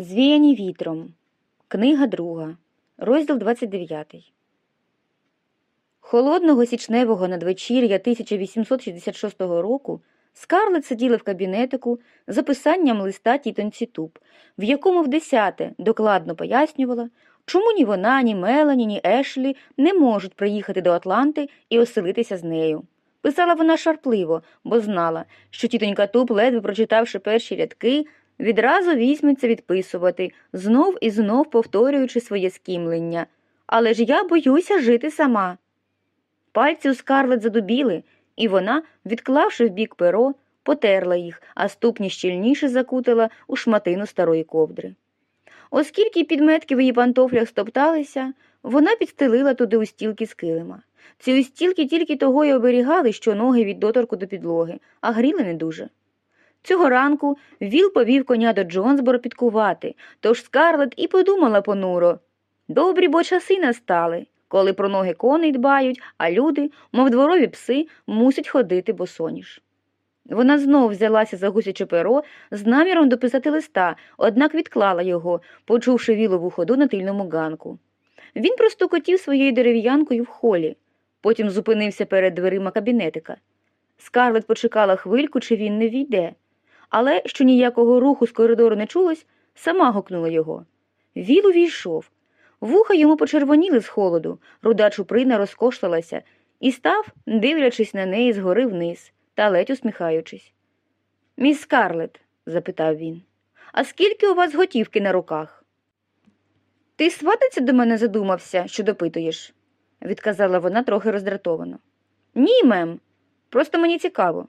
Звіяні вітром. Книга друга. Розділ 29. Холодного січневого надвечір'я 1866 року Скарлет сиділа в кабінетику за писанням листа тітоньці Туб, в якому в десяте докладно пояснювала, чому ні вона, ні Мелані, ні Ешлі не можуть приїхати до Атланти і оселитися з нею. Писала вона шарпливо, бо знала, що тітонька Туб, ледве прочитавши перші рядки, відразу візьметься відписувати, знов і знов повторюючи своє скімлення. Але ж я боюся жити сама. Пальці у скарлет задубіли, і вона, відклавши в бік перо, потерла їх, а ступні щільніше закутила у шматину старої ковдри. Оскільки підметки в її пантофлях стопталися, вона підстелила туди устілки з килима. Ці устілки тільки того й оберігали, що ноги від доторку до підлоги, а гріли не дуже. Цього ранку Віл повів коня до Джонсборо підкувати, тож Скарлет і подумала понуро. Добрі бо часи настали, коли про ноги коней дбають, а люди, мов дворові пси, мусять ходити босоніж. Вона знов взялася за гусяче перо з наміром дописати листа, однак відклала його, почувши вілову ходу на тильному ганку. Він простукотів своєю дерев'янкою в холі, потім зупинився перед дверима кабінетика. Скарлет почекала хвильку, чи він не війде, але, що ніякого руху з коридору не чулось, сама гукнула його. Віл увійшов. Вуха йому почервоніли з холоду, руда чуприна розкошлалася і став, дивлячись на неї згори вниз та ледь усміхаючись. Міс Скарлет, запитав він, а скільки у вас готівки на руках? Ти свататься до мене задумався, що допитуєш, відказала вона трохи роздратовано. Ні, мем, просто мені цікаво.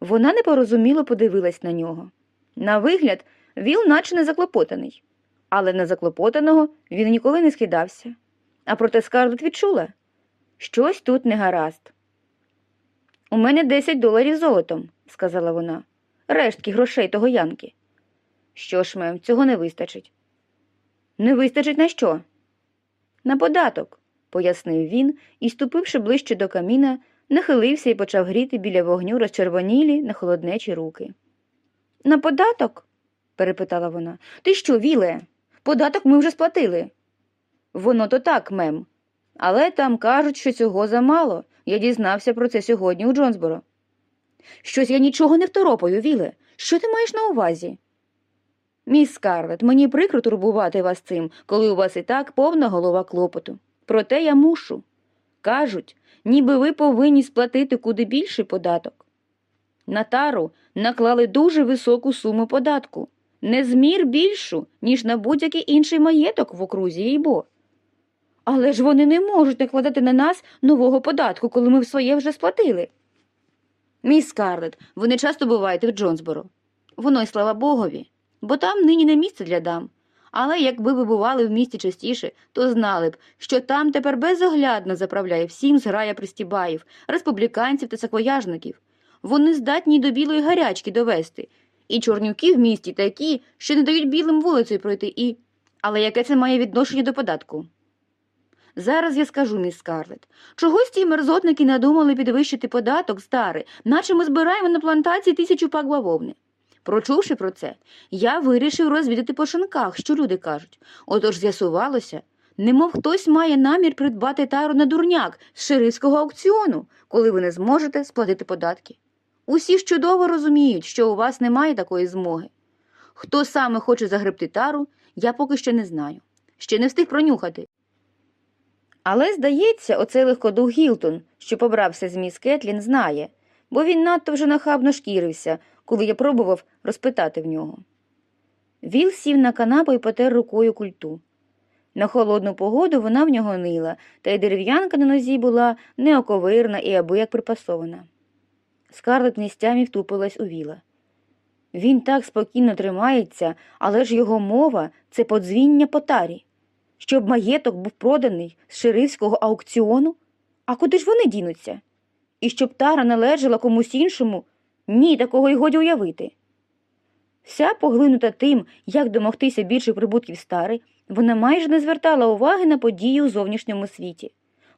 Вона непорозуміло подивилась на нього. На вигляд, Віл наче не заклопотаний, але на заклопотаного він ніколи не скидався. А проте Скарлет відчула щось тут не гаразд. У мене 10 доларів золотом, сказала вона, рештки грошей того Янки. Що ж, мем, цього не вистачить. Не вистачить на що? На податок, пояснив він і, ступивши ближче до каміна, нахилився і почав гріти біля вогню розчервонілі на холоднечі руки. На податок? перепитала вона. Ти що, Віле? Податок ми вже сплатили. Воно то так, мем. Але там кажуть, що цього замало. Я дізнався про це сьогодні у Джонсборо. Щось я нічого не второпаю, Віле. Що ти маєш на увазі? Міс Скарлет, мені прикро турбувати вас цим, коли у вас і так повна голова клопоту. Проте я мушу. Кажуть, ніби ви повинні сплатити куди більший податок. На тару наклали дуже високу суму податку, незмір більшу, ніж на будь-який інший маєток в окрузі їйбо. Але ж вони не можуть накладати на нас нового податку, коли ми своє вже сплатили. Міс Скарлет, ви не часто буваєте в Джонсборо. Воно й слава Богові, бо там нині не місце для дам. Але якби ви бували в місті частіше, то знали б, що там тепер безоглядно заправляє всім зграя пристібаїв, республіканців та саквояжників. Вони здатні до білої гарячки довести, і чорнюки в місті такі, що не дають білим вулицею пройти і. Але яке це має відношення до податку? Зараз я скажу, міс Скарлет. Чогось ті мерзотники надумали підвищити податок старий, наче ми збираємо на плантації тисячу пак бавовни. Прочувши про це, я вирішив розвідати по шинках, що люди кажуть. Отож з'ясувалося, немов хтось має намір придбати тару на дурняк з шерифського аукціону, коли ви не зможете сплатити податки. Усі ж чудово розуміють, що у вас немає такої змоги. Хто саме хоче загребти тару, я поки що не знаю. Ще не встиг пронюхати. Але, здається, оцей легкодух Гілтон, що побрався з міс Кетлін, знає, бо він надто вже нахабно шкірився, коли я пробував розпитати в нього. Віл сів на канапу і потер рукою культу. На холодну погоду вона в нього нила, та й дерев'янка на нозі була неоковирна і аби як припасована. Скарлет місцями втупилась у Віла. Він так спокійно тримається, але ж його мова це подзвіння по тарі. Щоб маєток був проданий з шерифського аукціону? А куди ж вони дінуться? І щоб тара належала комусь іншому? Ні, такого й годі уявити. Вся поглинута тим, як домогтися більших прибутків стари, вона майже не звертала уваги на події у зовнішньому світі.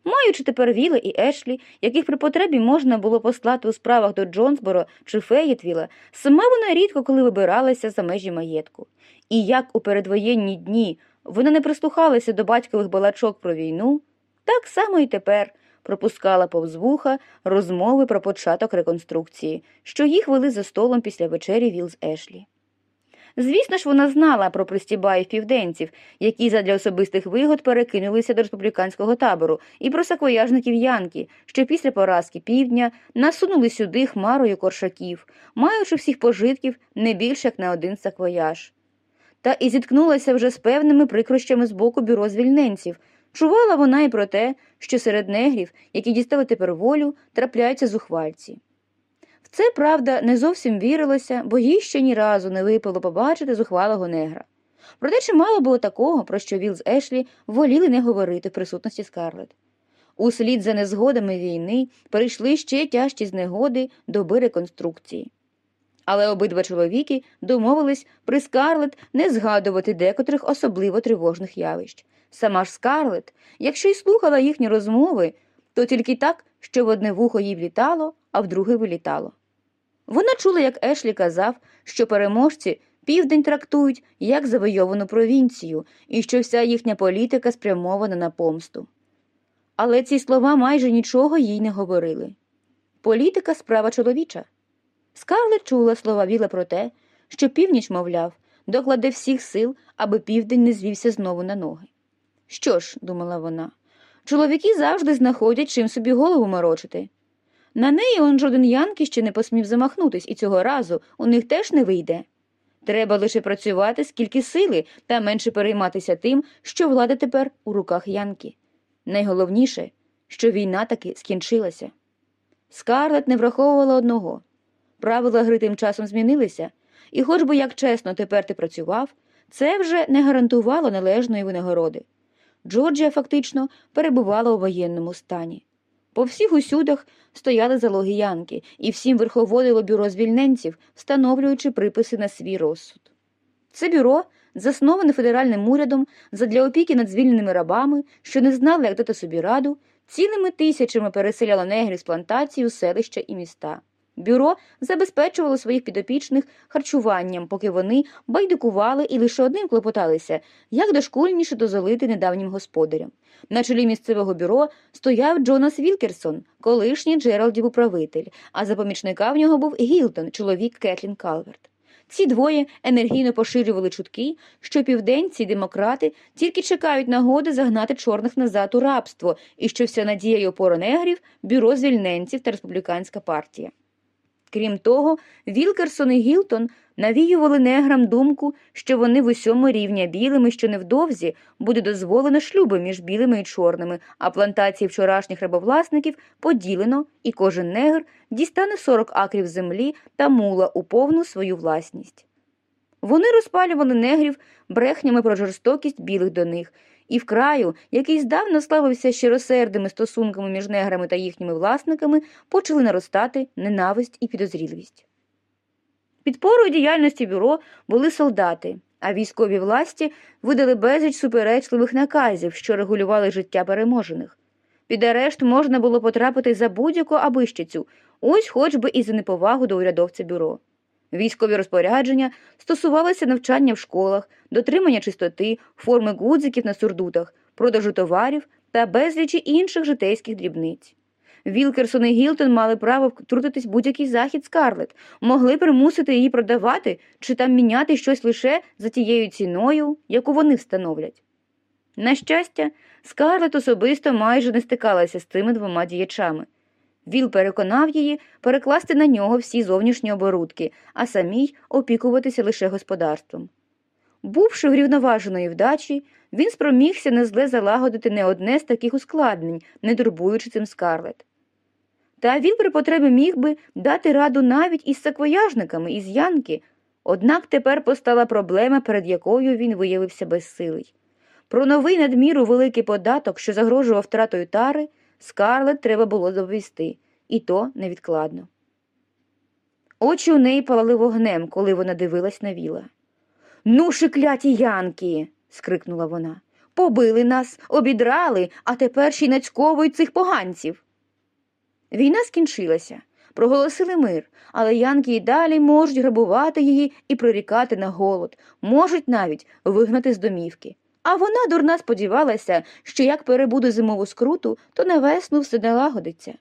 Маючи тепер Віла і Ешлі, яких при потребі можна було послати у справах до Джонсборо чи Феєтвіла, сама вона рідко коли вибиралася за межі маєтку. І як у передвоєнні дні вона не прислухалася до батькових балачок про війну, так само і тепер пропускала повз вуха розмови про початок реконструкції, що їх вели за столом після вечері Віл з Ешлі. Звісно ж, вона знала про пристібаїв південців, які задля особистих вигод перекинулися до республіканського табору, і про саквояжників Янки, що після поразки півдня насунули сюди хмарою коршаків, маючи всіх пожитків не більше як на один саквояж. Та й зіткнулася вже з певними прикрощами з боку бюро звільненців. Чувала вона і про те, що серед негрів, які дістали тепер волю, трапляються зухвальці. В це, правда, не зовсім вірилося, бо їй ще ні разу не випало побачити зухвалого негра. Проте чимало було такого, про що Віл з Ешлі воліли не говорити в присутності Скарлет. Услід за незгодами війни перейшли ще тяжчі знегоди доби реконструкції. Але обидва чоловіки домовились при Скарлет не згадувати декотрих особливо тривожних явищ. Сама ж Скарлет, якщо й слухала їхні розмови, то тільки так, що в одне вухо їй влітало, а в друге вилітало. Вона чула, як Ешлі казав, що переможці південь трактують як завойовану провінцію і що вся їхня політика спрямована на помсту. Але ці слова майже нічого їй не говорили. Політика справа чоловіча. Скарлет чула слова Віла про те, що північ, мовляв, докладе всіх сил, аби південь не звівся знову на ноги. Що ж, думала вона, чоловіки завжди знаходять чим собі голову морочити. На неї он жоден Янки ще не посмів замахнутись, і цього разу у них теж не вийде. Треба лише працювати скільки сили та менше перейматися тим, що влада тепер у руках Янки. Найголовніше, що війна таки скінчилася. Скарлет не враховувала одного правила гри тим часом змінилися, і, хоч би як чесно тепер ти працював, це вже не гарантувало належної винагороди. Джорджія фактично перебувала у воєнному стані. По всіх усюдах стояли залоги Янки, і всім верховодило бюро звільненців, встановлюючи приписи на свій розсуд. Це бюро, засноване федеральним урядом задля опіки над звільненими рабами, що не знали, як дати собі раду, цілими тисячами переселяло негрів з плантацій у селища і міста. Бюро забезпечувало своїх підопічних харчуванням, поки вони байдикували і лише одним клопоталися, як дошкульніше дозолити недавнім господарям. На чолі місцевого бюро стояв Джонас Вілкерсон, колишній Джералдів управитель, а за помічника в нього був Гілтон, чоловік Кетлін Калверт. Ці двоє енергійно поширювали чутки, що південці демократи тільки чекають нагоди загнати чорних назад у рабство, і що вся надія й опора негрів бюро звільненців та республіканська партія. Крім того, Вілкерсон і Гілтон навіювали неграм думку, що вони в усьому рівня білими, що невдовзі буде дозволено шлюби між білими і чорними, а плантації вчорашніх рабовласників поділено, і кожен негр дістане 40 акрів землі та мула у повну свою власність. Вони розпалювали негрів брехнями про жорстокість білих до них, і в краю, який здавна славився щиросердими стосунками між неграми та їхніми власниками, почали наростати ненависть і підозріливість. Підпорою діяльності бюро були солдати, а військові власті видали безліч суперечливих наказів, що регулювали життя переможених. Під арешт можна було потрапити за будь-яку абищицю, ось хоч би і за неповагу до урядовця бюро. Військові розпорядження стосувалися навчання в школах, дотримання чистоти, форми гудзиків на сурдутах, продажу товарів та безлічі інших житейських дрібниць. Вілкерсон і Гілтон мали право втрутитись будь-який захід Скарлет, могли примусити її продавати чи там міняти щось лише за тією ціною, яку вони встановлять. На щастя, Скарлет особисто майже не стикалася з цими двома діячами. Віл переконав її перекласти на нього всі зовнішні оборудки, а самій опікуватися лише господарством. Бувши врівноваженої вдачі, він спромігся незле залагодити не одне з таких ускладнень, не турбуючи цим скарлет. Та він при потребі міг би дати раду навіть із саквояжниками, із Янки, однак тепер постала проблема, перед якою він виявився безсилий. Про новий надміру великий податок, що загрожував втратою тари, Скарлет треба було доповісти, і то невідкладно. Очі у неї палали вогнем, коли вона дивилась на віла. Ну, шикляті янки. скрикнула вона. Побили нас, обідрали, а тепер ще й нацьковують цих поганців. Війна скінчилася, проголосили мир, але янки й далі можуть грабувати її і прорікати на голод, можуть навіть вигнати з домівки. А вона, дурна, сподівалася, що як перебуде зимову скруту, то на весну все налагодиться.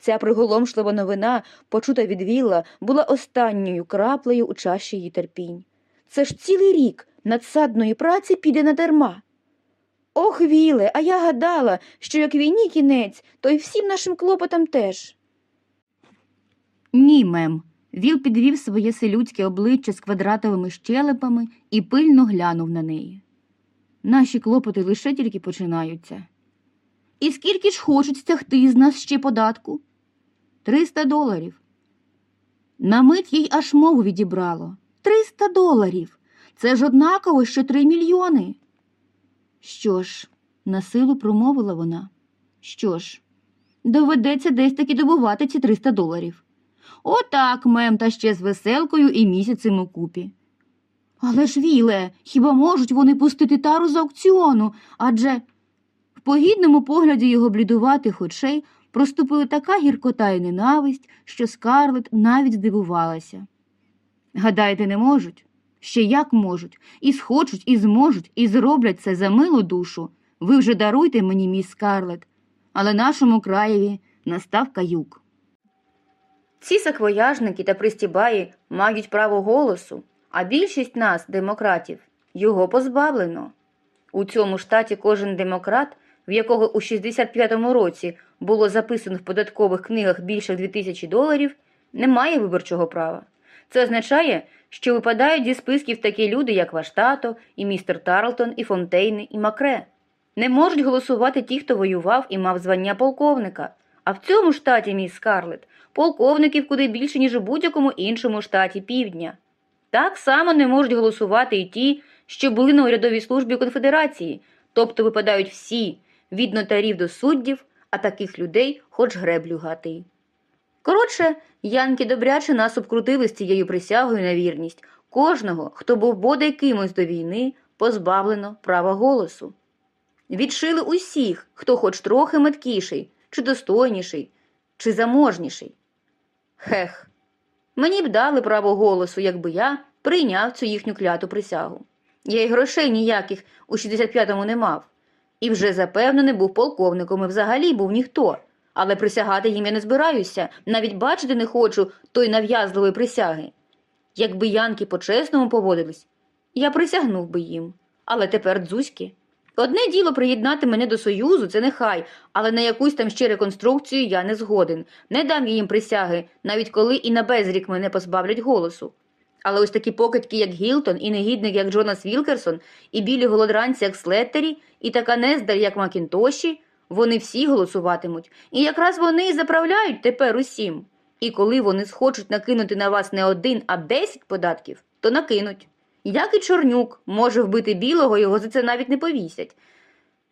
Ця приголомшлива новина, почута від Вілла, була останньою краплею у чаші її терпінь. Це ж цілий рік надсадної праці піде надарма. Ох, Віле, а я гадала, що як війні кінець, то й всім нашим клопотам теж. Ні, мем. Віл підвів своє селюдське обличчя з квадратовими щелепами і пильно глянув на неї. Наші клопоти лише тільки починаються. І скільки ж хочуть стягти з нас ще податку? Триста доларів. На мить їй аж мову відібрало. Триста доларів. Це ж однаково, що три мільйони. Що ж, на силу промовила вона. Що ж, доведеться десь таки добувати ці 300 доларів. Отак, мем, та ще з веселкою і місяцем у купі. Але ж, Віле, хіба можуть вони пустити тару з аукціону? Адже в погідному погляді його блідуватих очей проступили така гіркота і ненависть, що скарлет навіть здивувалася. Гадаєте, не можуть? Ще як можуть, і схочуть, і зможуть, і зроблять це за милу душу. Ви вже даруйте мені, мій скарлет, але нашому краєві настав каюк. Ці саквояжники та пристібаї мають право голосу, а більшість нас, демократів, його позбавлено. У цьому штаті кожен демократ, в якого у 65-му році було записано в податкових книгах більше 2000 доларів, не має виборчого права. Це означає, що випадають зі списків такі люди, як ваш тато, і містер Тарлтон, і Фонтейни, і Макре. Не можуть голосувати ті, хто воював і мав звання полковника. А в цьому штаті, мій Скарлет, полковників куди більше, ніж у будь-якому іншому штаті півдня. Так само не можуть голосувати і ті, що були на урядовій службі Конфедерації, тобто випадають всі, від нотарів до суддів, а таких людей хоч греблю гати. Коротше, янки добряче нас обкрутили з цією присягою на вірність. Кожного, хто був бодай кимось до війни, позбавлено права голосу. Відшили усіх, хто хоч трохи меткіший, чи достойніший, чи заможніший. Хех, мені б дали право голосу, якби я прийняв цю їхню кляту присягу. Я й грошей ніяких у 65-му не мав. І вже запевно не був полковником і взагалі був ніхто. Але присягати їм я не збираюся, навіть бачити не хочу той нав'язливої присяги. Якби янки по-чесному поводились, я присягнув би їм. Але тепер дзузьки. Одне діло приєднати мене до Союзу, це нехай, але на якусь там ще реконструкцію я не згоден. Не дам їм присяги, навіть коли і на безрік мене позбавлять голосу. Але ось такі покидьки, як Гілтон, і негідник, як Джонас Вілкерсон, і білі голодранці, як Слеттері, і така нездар, як Макінтоші, вони всі голосуватимуть. І якраз вони і заправляють тепер усім. І коли вони схочуть накинути на вас не один, а десять податків, то накинуть. Як і чорнюк може вбити білого, його за це навіть не повісять.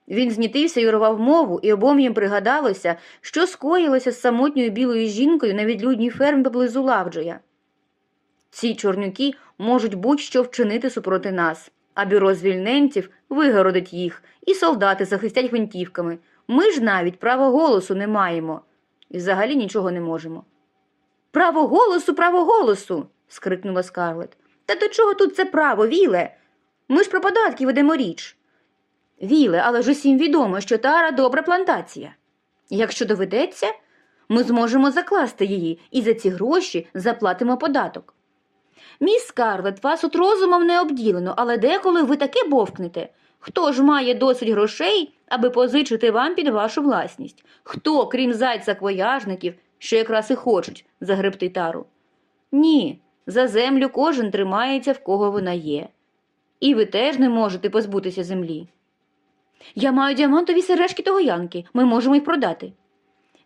Він знітився і урвав мову, і обом їм пригадалося, що скоїлося з самотньою білою жінкою на відлюдній фермі поблизу Лавджоя. Ці чорнюки можуть будь-що вчинити супроти нас, а бюро звільненців вигородить їх, і солдати захистять гвинтівками. Ми ж навіть права голосу не маємо і взагалі нічого не можемо. Право голосу, право голосу. скрикнула Скарлет. Та до чого тут це право, Віле? Ми ж про податки ведемо річ. Віле, але ж усім відомо, що тара добра плантація. Якщо доведеться, ми зможемо закласти її і за ці гроші заплатимо податок. Міс Скарлет, вас от розумом не обділено, але деколи ви таке бовкнете. Хто ж має досить грошей, аби позичити вам під вашу власність? Хто, крім зайця квояжників, що якраз і хочуть загребти тару? Ні, за землю кожен тримається, в кого вона є. І ви теж не можете позбутися землі. Я маю діамантові сережки того янки, ми можемо їх продати.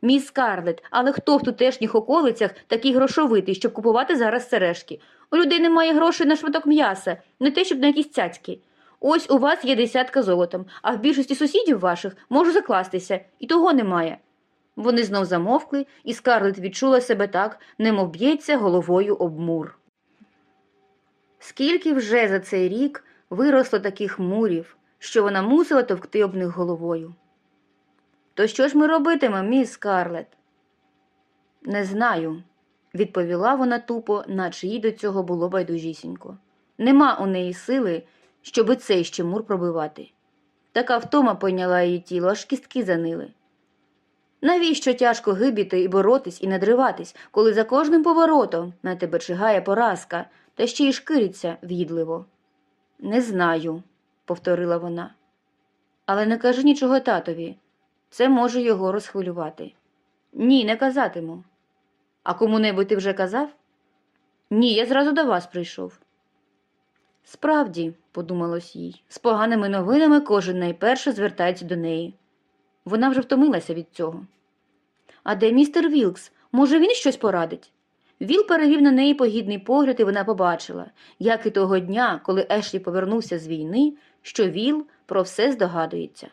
Міс Скарлет, але хто в тутешніх околицях такий грошовитий, щоб купувати зараз сережки? У людей немає грошей на шматок м'яса, не те, щоб на якісь цяцьки. Ось у вас є десятка золотом, а в більшості сусідів ваших можу закластися, і того немає. Вони знов замовкли, і Скарлет відчула себе так, немов б'ється головою об мур. Скільки вже за цей рік виросло таких мурів, що вона мусила товкти об них головою. То що ж ми робитимемо, міс Скарлет? Не знаю, відповіла вона тупо, наче їй до цього було байдужісінько. Нема у неї сили, щоби цей ще мур пробивати. Така втома пойняла її тіло, аж кістки занили. Навіщо тяжко гибіти і боротись, і надриватись, коли за кожним поворотом на тебе чигає поразка, та ще й шкириться в'їдливо? Не знаю, повторила вона. Але не кажи нічого татові. Це може його розхвилювати. Ні, не казатиму. А кому-небудь ти вже казав? Ні, я зразу до вас прийшов. Справді, подумалось їй, з поганими новинами кожен найперше звертається до неї. Вона вже втомилася від цього. А де містер Вілкс? Може, він щось порадить? Віл перевів на неї погідний погляд, і вона побачила, як і того дня, коли Ешлі повернувся з війни, що Віл про все здогадується.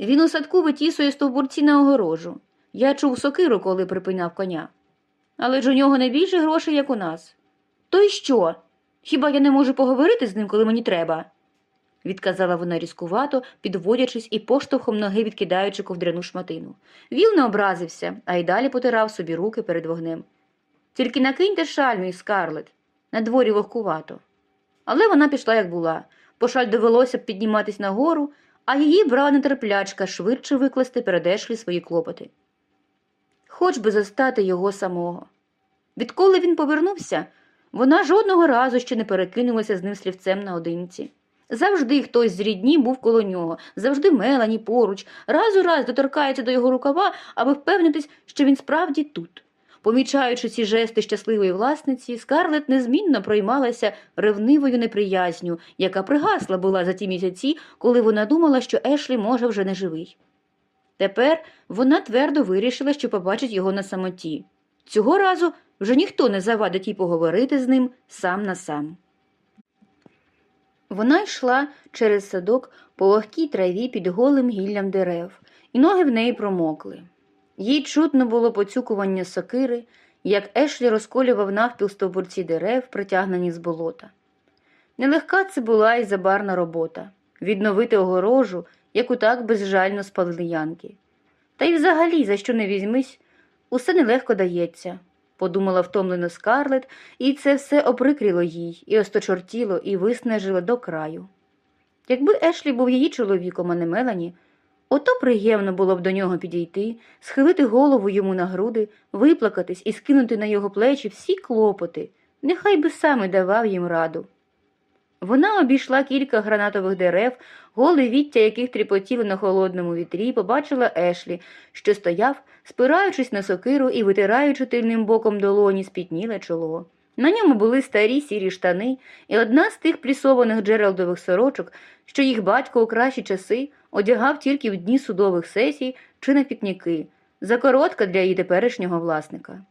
Він у садку витісує стовбурці на огорожу. Я чув сокиру, коли припиняв коня. Але ж у нього не більше грошей, як у нас. То й що? Хіба я не можу поговорити з ним, коли мені треба? Відказала вона різкувато, підводячись і поштовхом ноги відкидаючи ковдряну шматину. Віл не образився, а й далі потирав собі руки перед вогнем. Тільки накиньте шаль, мій скарлет, на дворі вогкувато. Але вона пішла, як була. По шаль довелося б підніматись нагору, а її брала нетерплячка швидше викласти перед Ешлі свої клопоти. Хоч би застати його самого. Відколи він повернувся, вона жодного разу ще не перекинулася з ним слівцем наодинці. Завжди хтось з рідні був коло нього, завжди Мелані поруч, раз у раз доторкається до його рукава, аби впевнитись, що він справді тут. Помічаючи ці жести щасливої власниці, Скарлет незмінно проймалася ревнивою неприязню, яка пригасла була за ті місяці, коли вона думала, що Ешлі може вже не живий. Тепер вона твердо вирішила, що побачить його на самоті. Цього разу вже ніхто не завадить їй поговорити з ним сам на сам. Вона йшла через садок по легкій траві під голим гіллям дерев, і ноги в неї промокли. Їй чутно було поцюкування сокири, як Ешлі розколював навпіл стовбурці дерев, притягнені з болота. Нелегка це була і забарна робота відновити огорожу, яку так безжально спалили янки. Та й взагалі, за що не візьмись, усе нелегко дається, подумала втомлено скарлет, і це все оприкріло їй, і осточортіло, і виснажило до краю. Якби Ешлі був її чоловіком, а не Мелані, ото приємно було б до нього підійти, схилити голову йому на груди, виплакатись і скинути на його плечі всі клопоти, нехай би саме давав їм раду. Вона обійшла кілька гранатових дерев, голе віття яких тріпотіли на холодному вітрі, побачила Ешлі, що стояв, спираючись на сокиру і витираючи тильним боком долоні спітніле чоло. На ньому були старі сірі штани, і одна з тих плісованих джерелдових сорочок, що їх батько у кращі часи одягав тільки в дні судових сесій чи на пікніки, закоротка для її теперішнього власника.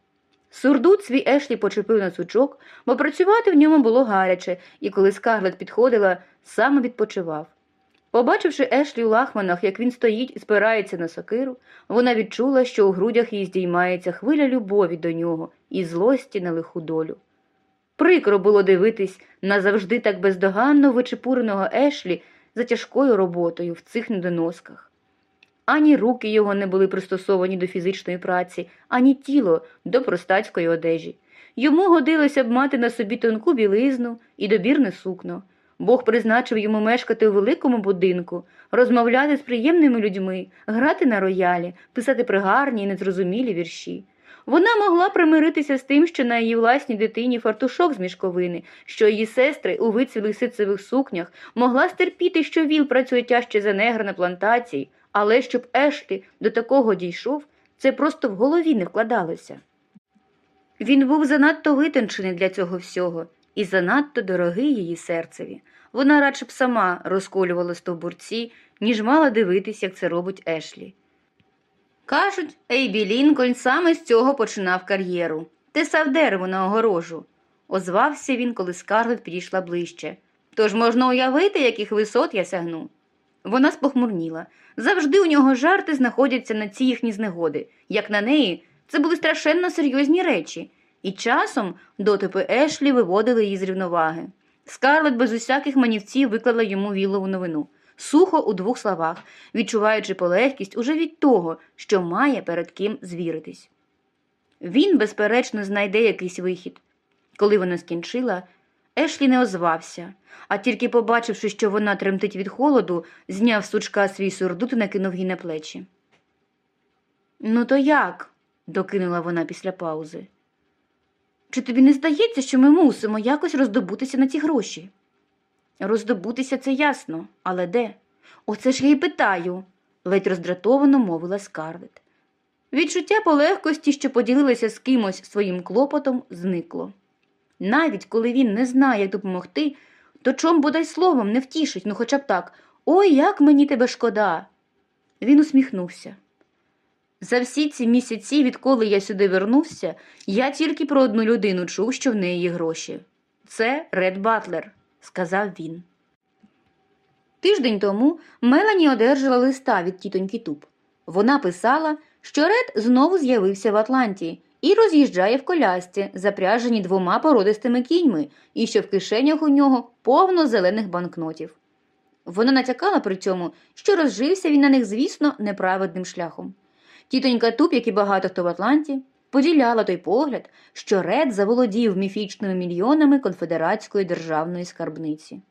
Сурдут свій Ешлі почепив на сучок, бо працювати в ньому було гаряче, і коли скарлет підходила, саме відпочивав. Побачивши Ешлі у лахманах, як він стоїть і спирається на сокиру, вона відчула, що у грудях їй здіймається хвиля любові до нього і злості на лиху долю. Прикро було дивитись на завжди так бездоганно вичепуреного Ешлі за тяжкою роботою в цих недоносках. Ані руки його не були пристосовані до фізичної праці, ані тіло до простацької одежі. Йому годилося б мати на собі тонку білизну і добірне сукно. Бог призначив йому мешкати у великому будинку, розмовляти з приємними людьми, грати на роялі, писати пригарні і незрозумілі вірші. Вона могла примиритися з тим, що на її власній дитині фартушок з мішковини, що її сестри у вицвілих ситцевих сукнях могла стерпіти, що віл працює тяжче за негра на плантації, але щоб Ешлі до такого дійшов, це просто в голові не вкладалося. Він був занадто витончений для цього всього і занадто дорогий її серцеві. Вона радше б сама розколювала стовбурці, ніж мала дивитись, як це робить Ешлі. Кажуть, Ейбі Лінкольн саме з цього починав кар'єру. Тесав дерево на огорожу. Озвався він, коли скарлет підійшла ближче. Тож можна уявити, яких висот я сягну. Вона спохмурніла. Завжди у нього жарти знаходяться на ці їхні знегоди. Як на неї, це були страшенно серйозні речі, і часом дотипи Ешлі виводили її з рівноваги. Скарлет без усяких манівців виклала йому вілову новину. сухо у двох словах, відчуваючи полегкість уже від того, що має перед ким звіритись. Він, безперечно, знайде якийсь вихід. Коли вона скінчила, Ешлі не озвався, а тільки побачивши, що вона тремтить від холоду, зняв з сучка свій сурдут і накинув їй на плечі. Ну, то як? докинула вона після паузи. Чи тобі не здається, що ми мусимо якось роздобутися на ці гроші? Роздобутися це ясно, але де? Оце ж я й питаю, ледь роздратовано мовила Скарлет. Відчуття полегкості, що поділилася з кимось своїм клопотом, зникло. Навіть коли він не знає, як допомогти, то чом бодай словом не втішить, ну хоча б так Ой, як мені тебе шкода. Він усміхнувся. За всі ці місяці, відколи я сюди вернувся, я тільки про одну людину чув, що в неї є гроші. Це Ред Батлер, сказав він. Тиждень тому Мелані одержала листа від тітоньки Туп. Вона писала, що Ред знову з'явився в Атланті і роз'їжджає в колясці, запряженій двома породистими кіньми, і що в кишенях у нього повно зелених банкнотів. Вона натякала при цьому, що розжився він на них, звісно, неправедним шляхом. Тітонька Туб, як і багато хто в Атланті, поділяла той погляд, що Ред заволодів міфічними мільйонами конфедератської державної скарбниці.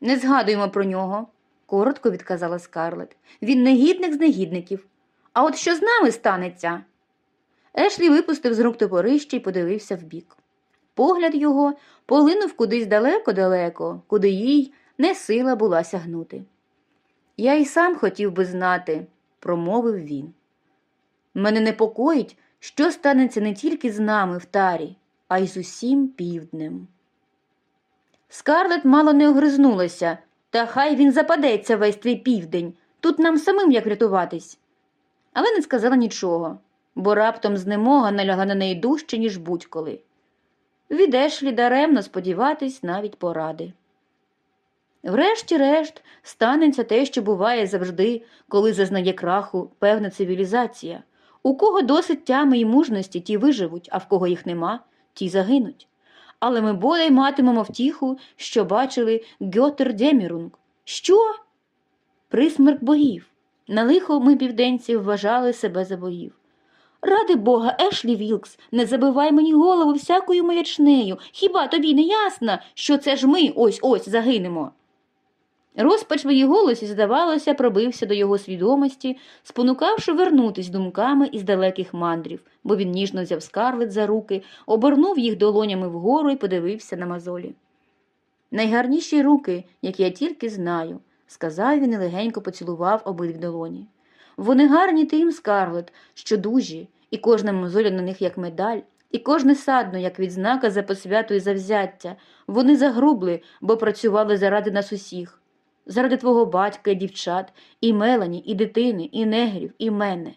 Не згадуємо про нього, коротко відказала Скарлет. Він негідник з негідників. А от що з нами станеться? Ешлі випустив з рук топорище і подивився вбік. Погляд його полинув кудись далеко-далеко, куди їй не сила була сягнути. Я й сам хотів би знати, промовив він. Мене непокоїть, що станеться не тільки з нами в тарі, а й з усім півднем. Скарлет мало не огризнулася, та хай він западеться весь твій південь. Тут нам самим як рятуватись. Але не сказала нічого, бо раптом знемога налягла на неї дужче, ніж будь-коли. Відеш лі даремно сподіватись навіть поради. Врешті-решт станеться те, що буває завжди, коли зазнає краху певна цивілізація. У кого досить тями і мужності, ті виживуть, а в кого їх нема, ті загинуть. Але ми бодай матимемо втіху, що бачили Гьотер Демірунг. Що? Присмерк богів. На лихо ми південці вважали себе за богів. Ради Бога, Ешлі Вілкс, не забивай мені голову всякою маячнею. Хіба тобі не ясно, що це ж ми ось ось загинемо? Розпач в її голосі, здавалося, пробився до його свідомості, спонукавши вернутись думками із далеких мандрів, бо він ніжно взяв скарлет за руки, обернув їх долонями вгору і подивився на мазолі. Найгарніші руки, які я тільки знаю, сказав він і легенько поцілував обидві долоні. Вони гарні тим, скарлет, що дужі, і кожна мозоля на них як медаль, і кожне садно, як відзнака за посвяту і завзяття. Вони загрубли, бо працювали заради нас усіх заради твого батька і дівчат, і Мелані, і дитини, і негрів, і мене.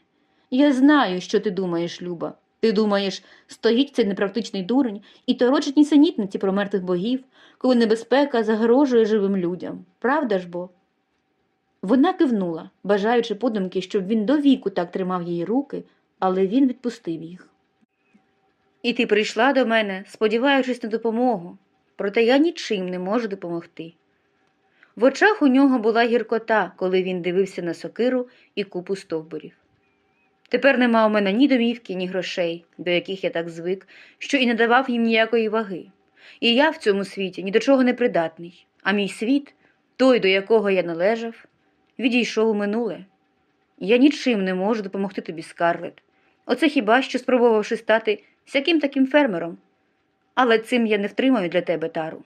Я знаю, що ти думаєш, Люба. Ти думаєш, стоїть цей непрактичний дурень і торочить нісенітниці про мертвих богів, коли небезпека загрожує живим людям. Правда ж бо? Вона кивнула, бажаючи подумки, щоб він до віку так тримав її руки, але він відпустив їх. І ти прийшла до мене, сподіваючись на допомогу, проте я нічим не можу допомогти. В очах у нього була гіркота, коли він дивився на сокиру і купу стовбурів. Тепер нема у мене ні домівки, ні грошей, до яких я так звик, що і не давав їм ніякої ваги. І я в цьому світі ні до чого не придатний, а мій світ, той, до якого я належав, відійшов у минуле. Я нічим не можу допомогти тобі, Скарлет. Оце хіба що спробувавши стати всяким таким фермером. Але цим я не втримаю для тебе тару.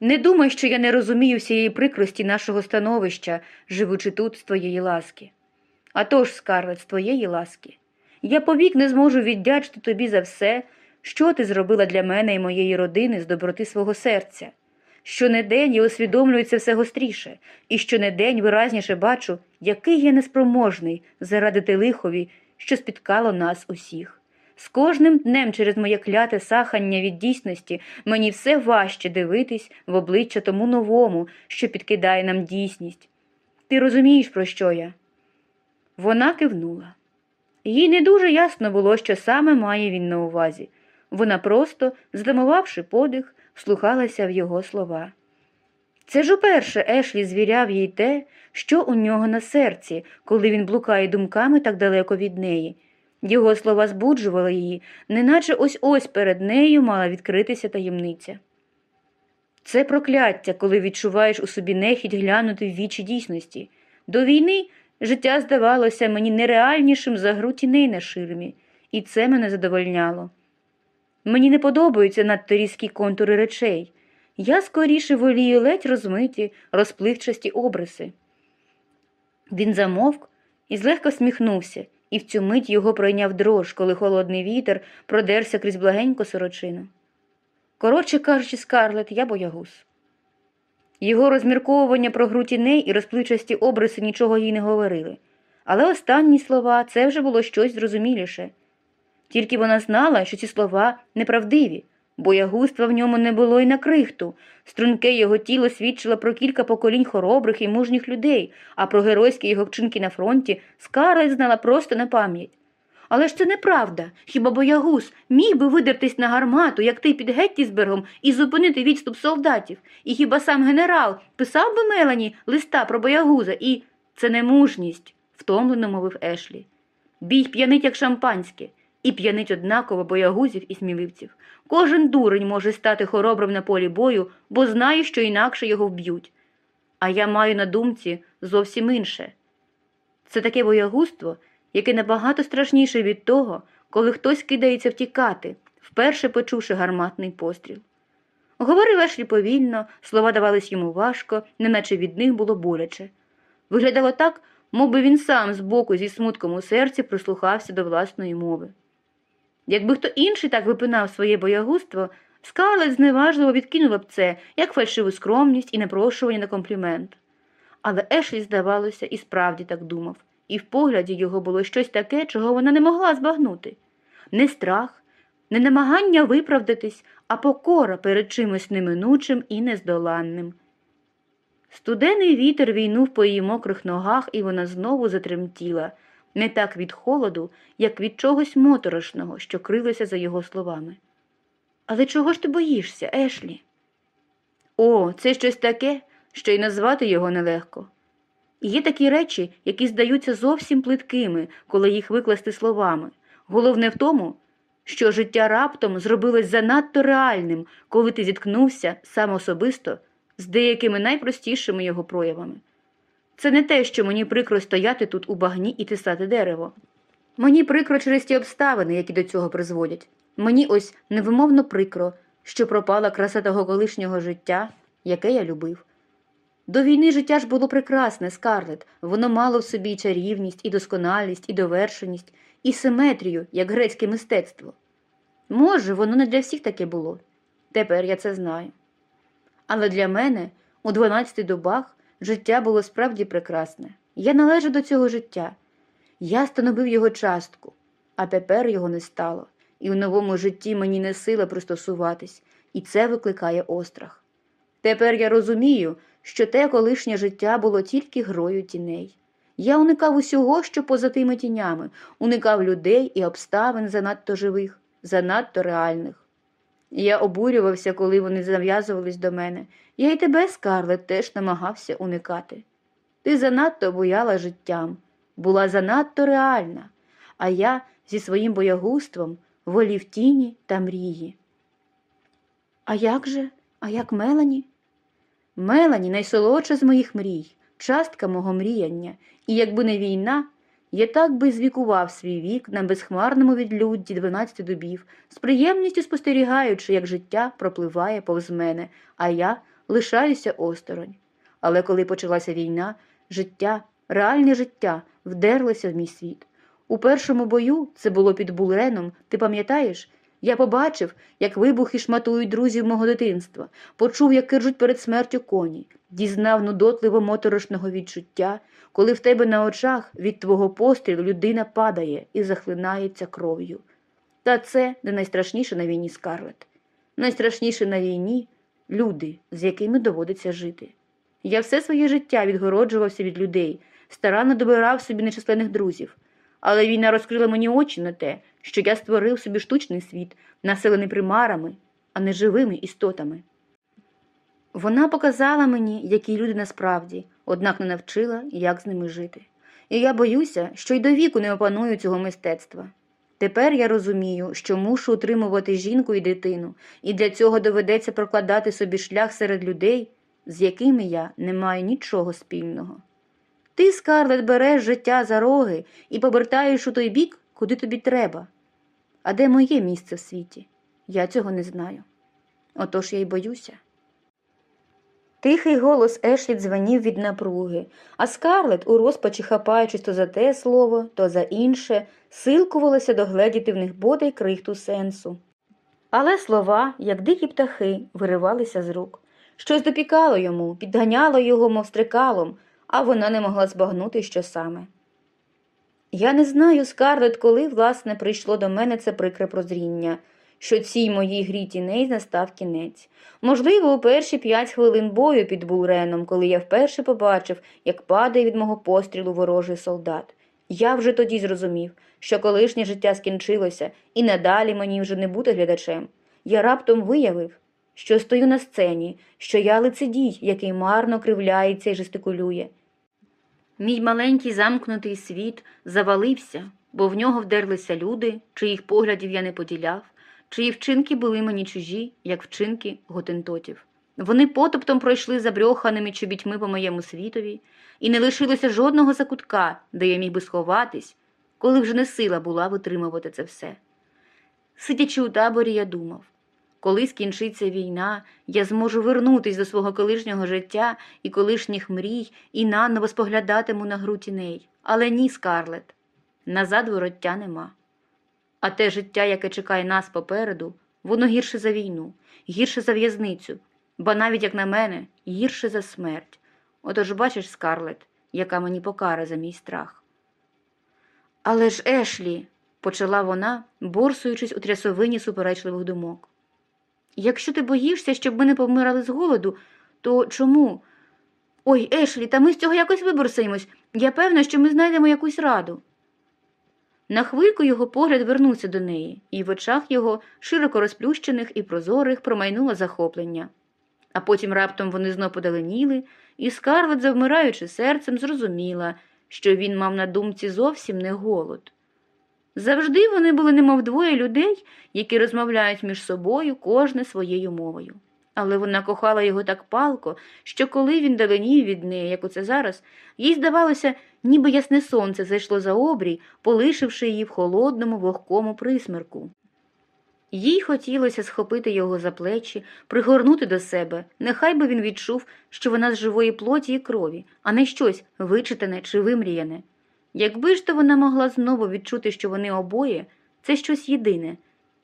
Не думай, що я не розумію всієї прикрості нашого становища, живучи тут з твоєї ласки. А тож, Скарлет, з твоєї ласки, я повік не зможу віддячити тобі за все, що ти зробила для мене і моєї родини з доброти свого серця. Щонедень я усвідомлюю це все гостріше, і щонедень виразніше бачу, який я неспроможний зарадити лихові, що спіткало нас усіх. З кожним днем через моє кляте сахання від дійсності мені все важче дивитись в обличчя тому новому, що підкидає нам дійсність. Ти розумієш, про що я? Вона кивнула. Їй не дуже ясно було, що саме має він на увазі. Вона просто, здамувавши подих, вслухалася в його слова. Це ж уперше Ешлі звіряв їй те, що у нього на серці, коли він блукає думками так далеко від неї. Його слова збуджували її, неначе ось ось перед нею мала відкритися таємниця. Це прокляття, коли відчуваєш у собі нехідь глянути в вічі дійсності. До війни життя здавалося мені нереальнішим за гру тіней на ширмі, і це мене задовольняло. Мені не подобаються надто різкі контури речей. Я скоріше волію ледь розмиті, розпливчасті обриси. Він замовк і злегка сміхнувся, і в цю мить його пройняв дрож, коли холодний вітер продерся крізь благеньку сорочину. Коротше кажучи, Скарлет, я боягуз. Його розмірковування про гру тіней і розпливчасті обриси нічого їй не говорили, але останні слова це вже було щось зрозуміліше. Тільки вона знала, що ці слова неправдиві, боягузтва в ньому не було й на крихту. Струнке його тіло свідчило про кілька поколінь хоробрих і мужніх людей, а про геройські його вчинки на фронті Скарлетт знала просто на пам'ять. Але ж це неправда. Хіба боягуз міг би видертись на гармату, як ти під Геттісбергом, і зупинити відступ солдатів? І хіба сам генерал писав би Мелані листа про боягуза і це не мужність, втомлено мовив Ешлі. Бій п'янить, як шампанське, і п'янить однаково боягузів і сміливців. Кожен дурень може стати хоробрим на полі бою, бо знає, що інакше його вб'ють. А я маю на думці зовсім інше. Це таке боягузтво, яке набагато страшніше від того, коли хтось кидається втікати, вперше почувши гарматний постріл. Говорив Ешлі повільно, слова давались йому важко, неначе від них було боляче. Виглядало так, мов би він сам збоку зі смутком у серці прислухався до власної мови. Якби хто інший так випинав своє боягузтво, Скарлетт зневажливо відкинула б це, як фальшиву скромність і непрошування на комплімент. Але Ешлі, здавалося, і справді так думав, і в погляді його було щось таке, чого вона не могла збагнути не страх, не намагання виправдатись, а покора перед чимось неминучим і нездоланним. Студений вітер війнув по її мокрих ногах, і вона знову затремтіла, не так від холоду, як від чогось моторошного, що крилося за його словами. Але чого ж ти боїшся, Ешлі? О, це щось таке, що й назвати його нелегко. Є такі речі, які здаються зовсім плиткими, коли їх викласти словами. Головне в тому, що життя раптом зробилось занадто реальним, коли ти зіткнувся сам особисто з деякими найпростішими його проявами. Це не те, що мені прикро стояти тут у багні і тисати дерево. Мені прикро через ті обставини, які до цього призводять. Мені ось невимовно прикро, що пропала краса того колишнього життя, яке я любив. До війни життя ж було прекрасне, Скарлет. Воно мало в собі і чарівність, і досконалість, і довершеність, і симетрію, як грецьке мистецтво. Може, воно не для всіх таке було. Тепер я це знаю. Але для мене у дванадцяти добах життя було справді прекрасне. Я належу до цього життя. Я становив його частку, а тепер його не стало, і в новому житті мені не сила пристосуватись, і це викликає острах. Тепер я розумію, що те колишнє життя було тільки грою тіней. Я уникав усього, що поза тими тінями, уникав людей і обставин занадто живих, занадто реальних. Я обурювався, коли вони зав'язувались до мене. Я й тебе, Скарлет, теж намагався уникати. Ти занадто бояла життям, була занадто реальна, а я зі своїм боягузтвом волів тіні та мрії. А як же, а як Мелані? Мелані найсолодша з моїх мрій, частка мого мріяння, і якби не війна, я так би звікував свій вік на безхмарному відлюдді дванадцяти добів, з приємністю спостерігаючи, як життя пропливає повз мене, а я лишаюся осторонь. Але коли почалася війна, життя, реальне життя вдерлося в мій світ. У першому бою, це було під Булреном, ти пам'ятаєш? Я побачив, як вибухи шматують друзів мого дитинства, почув, як киржуть перед смертю коні, дізнав нудотливо моторошного відчуття, коли в тебе на очах від твого пострілу людина падає і захлинається кров'ю. Та це не найстрашніше на війні Скарлет. Найстрашніше на війні люди, з якими доводиться жити. Я все своє життя відгороджувався від людей, старанно добирав собі нечисленних друзів. Але війна розкрила мені очі на те, що я створив собі штучний світ, населений примарами, а не живими істотами. Вона показала мені, які люди насправді, однак не навчила, як з ними жити. І я боюся, що й до віку не опаную цього мистецтва. Тепер я розумію, що мушу утримувати жінку і дитину, і для цього доведеться прокладати собі шлях серед людей, з якими я не маю нічого спільного. Ти, Скарлет, береш життя за роги і повертаєш у той бік, куди тобі треба. А де моє місце в світі? Я цього не знаю. Отож я й боюся. Тихий голос Ешлі дзвенів від напруги, а скарлет, у розпачі хапаючись то за те слово, то за інше, силкувалася догледіти в них бодай крихту сенсу. Але слова, як дикі птахи, виривалися з рук. Щось допікало йому, підганяло його, мов стрикалом, а вона не могла збагнути, що саме. Я не знаю, Скарлет, коли, власне, прийшло до мене це прикре прозріння, що цій моїй грі тіней настав кінець. Можливо, у перші п'ять хвилин бою під Булреном, коли я вперше побачив, як падає від мого пострілу ворожий солдат. Я вже тоді зрозумів, що колишнє життя скінчилося, і надалі мені вже не бути глядачем. Я раптом виявив, що стою на сцені, що я лицедій, який марно кривляється і жестикулює. Мій маленький замкнутий світ завалився, бо в нього вдерлися люди, чиїх поглядів я не поділяв, чиї вчинки були мені чужі, як вчинки готентотів. Вони потоптом пройшли забрьоханими чобітьми по моєму світові, і не лишилося жодного закутка, де я міг би сховатись, коли вже не сила була витримувати це все. Сидячи у таборі, я думав. Коли скінчиться війна, я зможу вернутись до свого колишнього життя і колишніх мрій і наново споглядатиму на гру тіней. Але ні, Скарлет, назад вороття нема. А те життя, яке чекає нас попереду, воно гірше за війну, гірше за в'язницю, ба навіть, як на мене, гірше за смерть. Отож бачиш, Скарлет, яка мені покара за мій страх. Але ж, Ешлі, почала вона, борсуючись у трясовині суперечливих думок. Якщо ти боїшся, щоб ми не помирали з голоду, то чому? Ой, Ешлі, та ми з цього якось виборсаємось. Я певна, що ми знайдемо якусь раду. На хвильку його погляд вернувся до неї, і в очах його, широко розплющених і прозорих, промайнуло захоплення. А потім раптом вони знов подаленіли, і скарлет, завмираючи серцем, зрозуміла, що він мав на думці зовсім не голод. Завжди вони були немов двоє людей, які розмовляють між собою кожне своєю мовою. Але вона кохала його так палко, що коли він даленів від неї, як оце зараз, їй здавалося, ніби ясне сонце зайшло за обрій, полишивши її в холодному вогкому присмерку. Їй хотілося схопити його за плечі, пригорнути до себе, нехай би він відчув, що вона з живої плоті і крові, а не щось вичитане чи вимріяне. Якби ж то вона могла знову відчути, що вони обоє це щось єдине,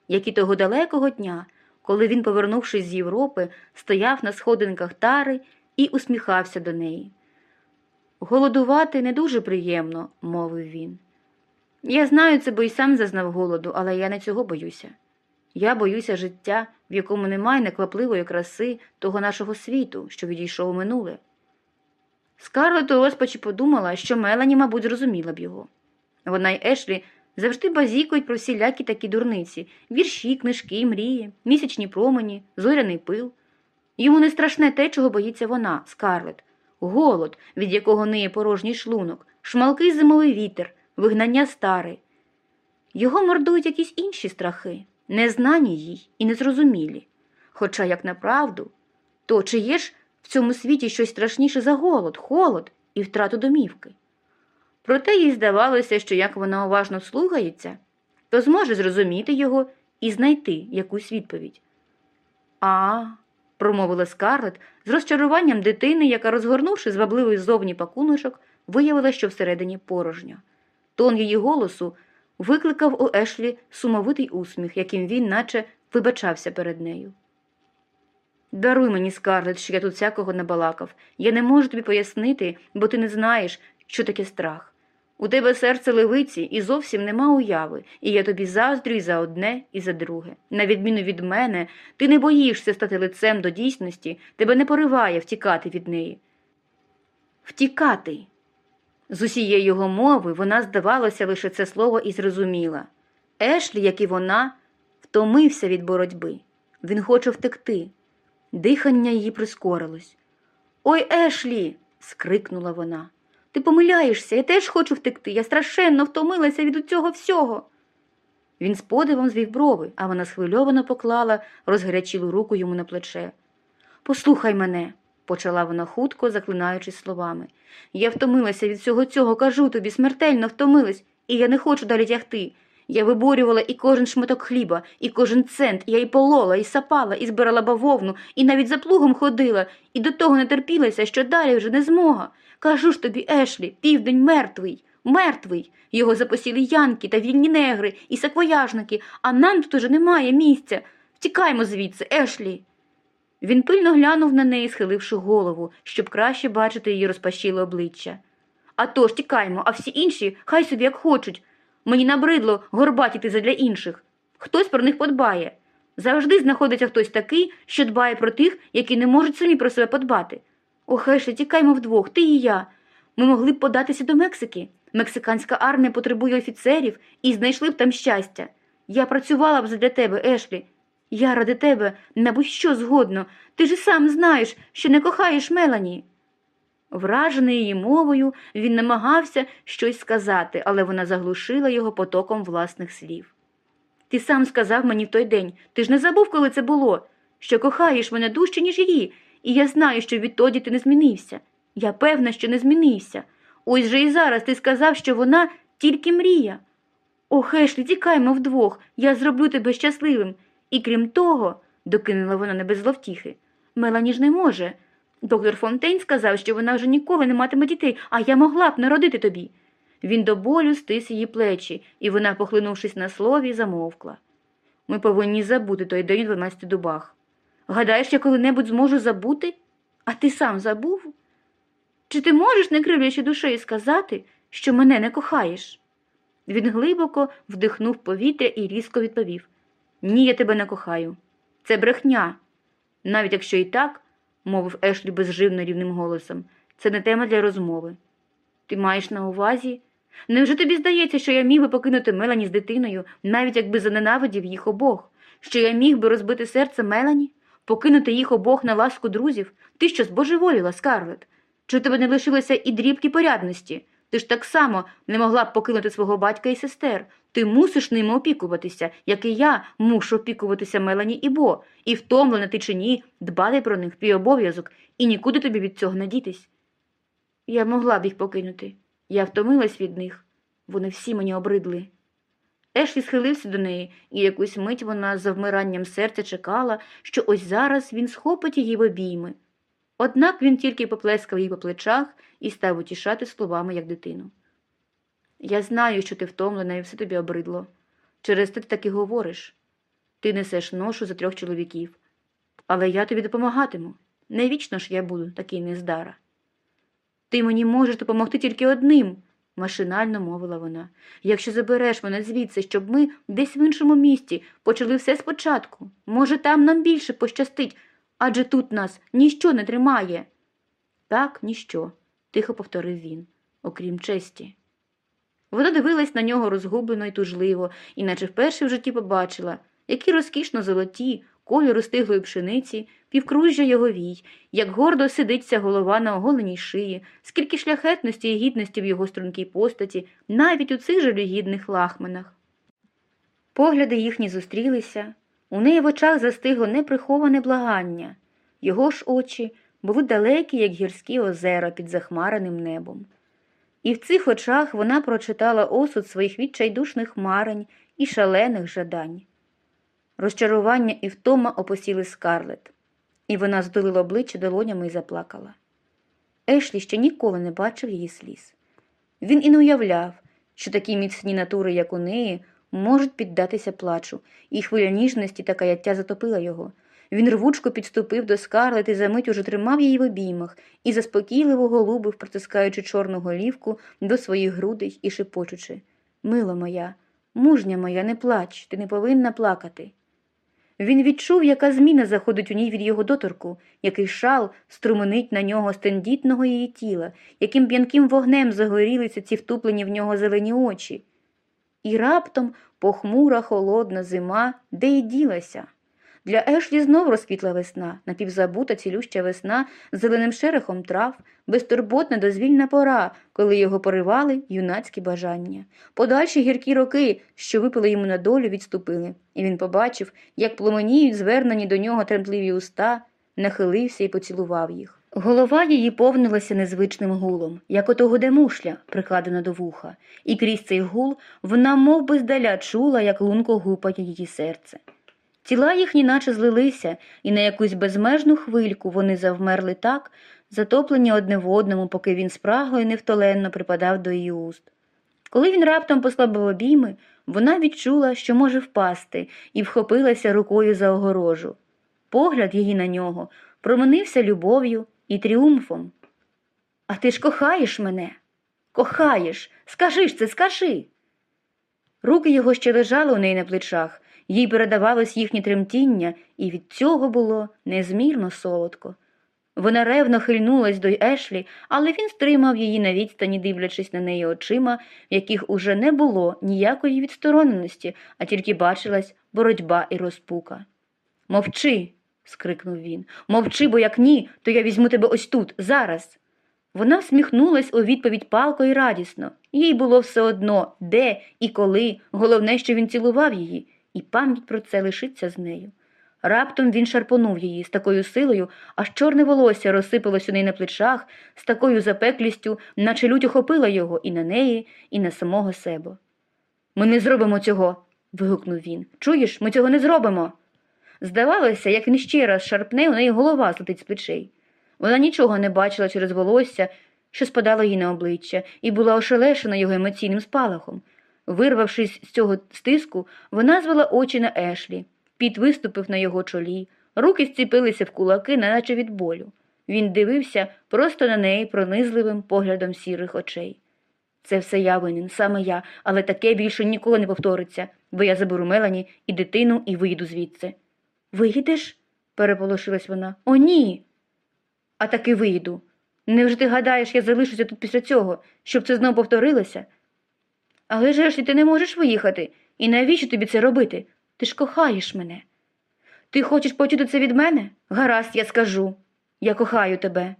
як і того далекого дня, коли він, повернувшись з Європи, стояв на сходинках тари і усміхався до неї. Голодувати не дуже приємно, мовив він. Я знаю це, бо й сам зазнав голоду, але я не цього боюся. Я боюся життя, в якому немає неквапливої краси того нашого світу, що відійшов у минуле. Скарлет у розпачі подумала, що Мелані, мабуть, зрозуміла б його. Вона й Ешлі завжди базікують про всілякі такі дурниці вірші, книжки, мрії, місячні промені, зоряний пил. Йому не страшне те, чого боїться вона, Скарлет, голод, від якого ниє порожній шлунок, шмалкий зимовий вітер, вигнання старий. Його мордують якісь інші страхи, незнані їй і незрозумілі. Хоча, як направду, то чи є ж в цьому світі щось страшніше за голод, холод і втрату домівки. Проте їй здавалося, що як вона уважно слухається, то зможе зрозуміти його і знайти якусь відповідь. А, промовила скарлет з розчаруванням дитини, яка, розгорнувши звабливий ззовні пакуночок, виявила, що всередині порожньо. Тон її голосу викликав у Ешлі сумовитий усміх, яким він наче вибачався перед нею. Даруй мені, Скарлет, що я тут всякого набалакав. Я не можу тобі пояснити, бо ти не знаєш, що таке страх. У тебе серце левиці і зовсім нема уяви, і я тобі заздрю і за одне, і за друге. На відміну від мене, ти не боїшся стати лицем до дійсності, тебе не пориває втікати від неї. Втікати. З усієї його мови вона, здавалося, лише це слово і зрозуміла. Ешлі, як і вона, втомився від боротьби. Він хоче втекти. Дихання її прискорилось. Ой, Ешлі. скрикнула вона. Ти помиляєшся, я теж хочу втекти. Я страшенно втомилася від цього всього. Він з подивом звів брови, а вона схвильовано поклала розгарячілу руку йому на плече. Послухай мене, почала вона хутко, заклинаючись словами. Я втомилася від всього цього, кажу тобі, смертельно втомилась, і я не хочу далі тягти. Я виборювала і кожен шматок хліба, і кожен цент, я і полола, і сапала, і збирала бавовну, і навіть за плугом ходила, і до того не терпілася, що далі вже не змога. Кажу ж тобі, Ешлі, південь мертвий, мертвий. Його запосіли янки та вільні негри і саквояжники, а нам тут уже немає місця. Втікаймо звідси, Ешлі. Він пильно глянув на неї, схиливши голову, щоб краще бачити її розпашіле обличчя. А то ж тікаймо, а всі інші хай собі як хочуть. Мені набридло горбатіти задля інших. Хтось про них подбає. Завжди знаходиться хтось такий, що дбає про тих, які не можуть самі про себе подбати. Ох, Ешлі, тікаймо вдвох, ти і я. Ми могли б податися до Мексики. Мексиканська армія потребує офіцерів і знайшли б там щастя. Я працювала б задля тебе, Ешлі. Я ради тебе на будь-що згодно. Ти ж сам знаєш, що не кохаєш Мелані. Вражений її мовою, він намагався щось сказати, але вона заглушила його потоком власних слів. Ти сам сказав мені в той день, ти ж не забув, коли це було, що кохаєш мене дужче, ніж її, і я знаю, що відтоді ти не змінився. Я певна, що не змінився. Ось же і зараз ти сказав, що вона тільки мрія. Ох, Ешлі, тікаймо вдвох, я зроблю тебе щасливим. І крім того, докинула вона не без зловтіхи, Мелані ж не може. Доктор Фонтейн сказав, що вона вже ніколи не матиме дітей, а я могла б народити тобі. Він до болю стис її плечі, і вона, похлинувшись на слові, замовкла. Ми повинні забути той день у дванадцяти дубах. Гадаєш, я коли-небудь зможу забути? А ти сам забув? Чи ти можеш, не кривлячи душею, сказати, що мене не кохаєш? Він глибоко вдихнув повітря і різко відповів Ні, я тебе не кохаю. Це брехня. Навіть якщо і так, мовив Ешлі безживно рівним голосом, це не тема для розмови. Ти маєш на увазі? Невже тобі здається, що я міг би покинути Мелані з дитиною, навіть якби заненавидів їх обох, що я міг би розбити серце Мелані, покинути їх обох на ласку друзів? Ти що збожеволіла, Скарлет? Чи у тебе не лишилося і дрібки порядності? Ти ж так само не могла б покинути свого батька і сестер. Ти мусиш ними опікуватися, як і я мушу опікуватися Мелані і Бо, і втомлена ти чи ні, дбати про них твій обов'язок, і нікуди тобі від цього не дітись. Я могла б їх покинути. Я втомилась від них. Вони всі мені обридли. Ешлі схилився до неї, і якусь мить вона з завмиранням серця чекала, що ось зараз він схопить її в обійми. Однак він тільки поплескав її по плечах і став утішати словами, як дитину. Я знаю, що ти втомлена і все тобі обридло. Через те ти так і говориш. Ти несеш ношу за трьох чоловіків. Але я тобі допомагатиму. Не вічно ж я буду такий нездара. Ти мені можеш допомогти тільки одним, машинально мовила вона. Якщо забереш мене звідси, щоб ми десь в іншому місті почали все спочатку. Може, там нам більше пощастить, адже тут нас ніщо не тримає. Так, ніщо, тихо повторив він, окрім честі. Вона дивилась на нього розгублено і тужливо, і наче вперше в житті побачила, які розкішно золоті, кольору стиглої пшениці, півкружжя його вій, як гордо сидиться голова на оголеній шиї, скільки шляхетності і гідності в його стрункій постаті, навіть у цих жалюгідних лахманах. Погляди їхні зустрілися, у неї в очах застигло неприховане благання, його ж очі були далекі, як гірські озера під захмареним небом. І в цих очах вона прочитала осуд своїх відчайдушних марень і шалених жадань. Розчарування і втома опосіли скарлет, і вона здолила обличчя долонями і заплакала. Ешлі ще ніколи не бачив її сліз. Він і не уявляв, що такі міцні натури, як у неї, можуть піддатися плачу, і хвиля ніжності та каяття затопила його. Він рвучко підступив до скарлет і за мить уже тримав її в обіймах і заспокійливо голубив, протискаючи чорну голівку до своїх грудей і шепочучи Мила моя, мужня моя, не плач, ти не повинна плакати. Він відчув, яка зміна заходить у ній від його доторку, який шал струменить на нього з тендітного її тіла, яким п'янким вогнем загорілися ці втуплені в нього зелені очі. І раптом похмура холодна зима де й ділася. Для Ешлі знов розквітла весна, напівзабута цілюща весна з зеленим шерехом трав, безтурботна дозвільна пора, коли його поривали юнацькі бажання. Подальші гіркі роки, що випали йому на долю, відступили, і він побачив, як пломеніють звернені до нього тремтливі уста, нахилився і поцілував їх. Голова її повнилася незвичним гулом, як отого демушля, прикладена до вуха, і крізь цей гул вона мов би здаля чула, як лунко гупає її серце. Тіла їхні наче злилися, і на якусь безмежну хвильку вони завмерли так, затоплені одне в одному, поки він спраглою невтоленно припадав до її уст. Коли він раптом послабив обійми, вона відчула, що може впасти, і вхопилася рукою за огорожу. Погляд її на нього променився любов'ю і тріумфом. А ти ж кохаєш мене? Кохаєш, скажи ж це, скажи. Руки його ще лежали у неї на плечах, їй передавалось їхнє тремтіння, і від цього було незмірно солодко. Вона ревно хильнулась до Ешлі, але він стримав її на відстані, дивлячись на неї очима, в яких уже не було ніякої відстороненості, а тільки бачилась боротьба і розпука. Мовчи. скрикнув він. Мовчи, бо як ні, то я візьму тебе ось тут, зараз. Вона всміхнулась у відповідь палко і радісно. Їй було все одно, де і коли, головне, що він цілував її, і пам'ять про це лишиться з нею. Раптом він шарпонув її з такою силою, аж чорне волосся розсипалось у неї на плечах, з такою запеклістю, наче лють охопила його і на неї, і на самого себе. Ми не зробимо цього. вигукнув він. Чуєш, ми цього не зробимо. Здавалося, як він ще раз шарпне, у неї голова злетить з плечей. Вона нічого не бачила через волосся, що спадало їй на обличчя, і була ошелешена його емоційним спалахом. Вирвавшись з цього стиску, вона звела очі на Ешлі. Піт виступив на його чолі, руки зціпилися в кулаки, наче від болю. Він дивився просто на неї пронизливим поглядом сірих очей. Це все я винен, саме я, але таке більше ніколи не повториться, бо я заберу Мелані і дитину і вийду звідси. Виїдеш? переполошилась вона. О, ні. А таки вийду. Невже ти гадаєш, я залишуся тут після цього, щоб це знову повторилося? Але ж ти не можеш виїхати. І навіщо тобі це робити? Ти ж кохаєш мене. Ти хочеш почути це від мене? Гаразд, я скажу. Я кохаю тебе.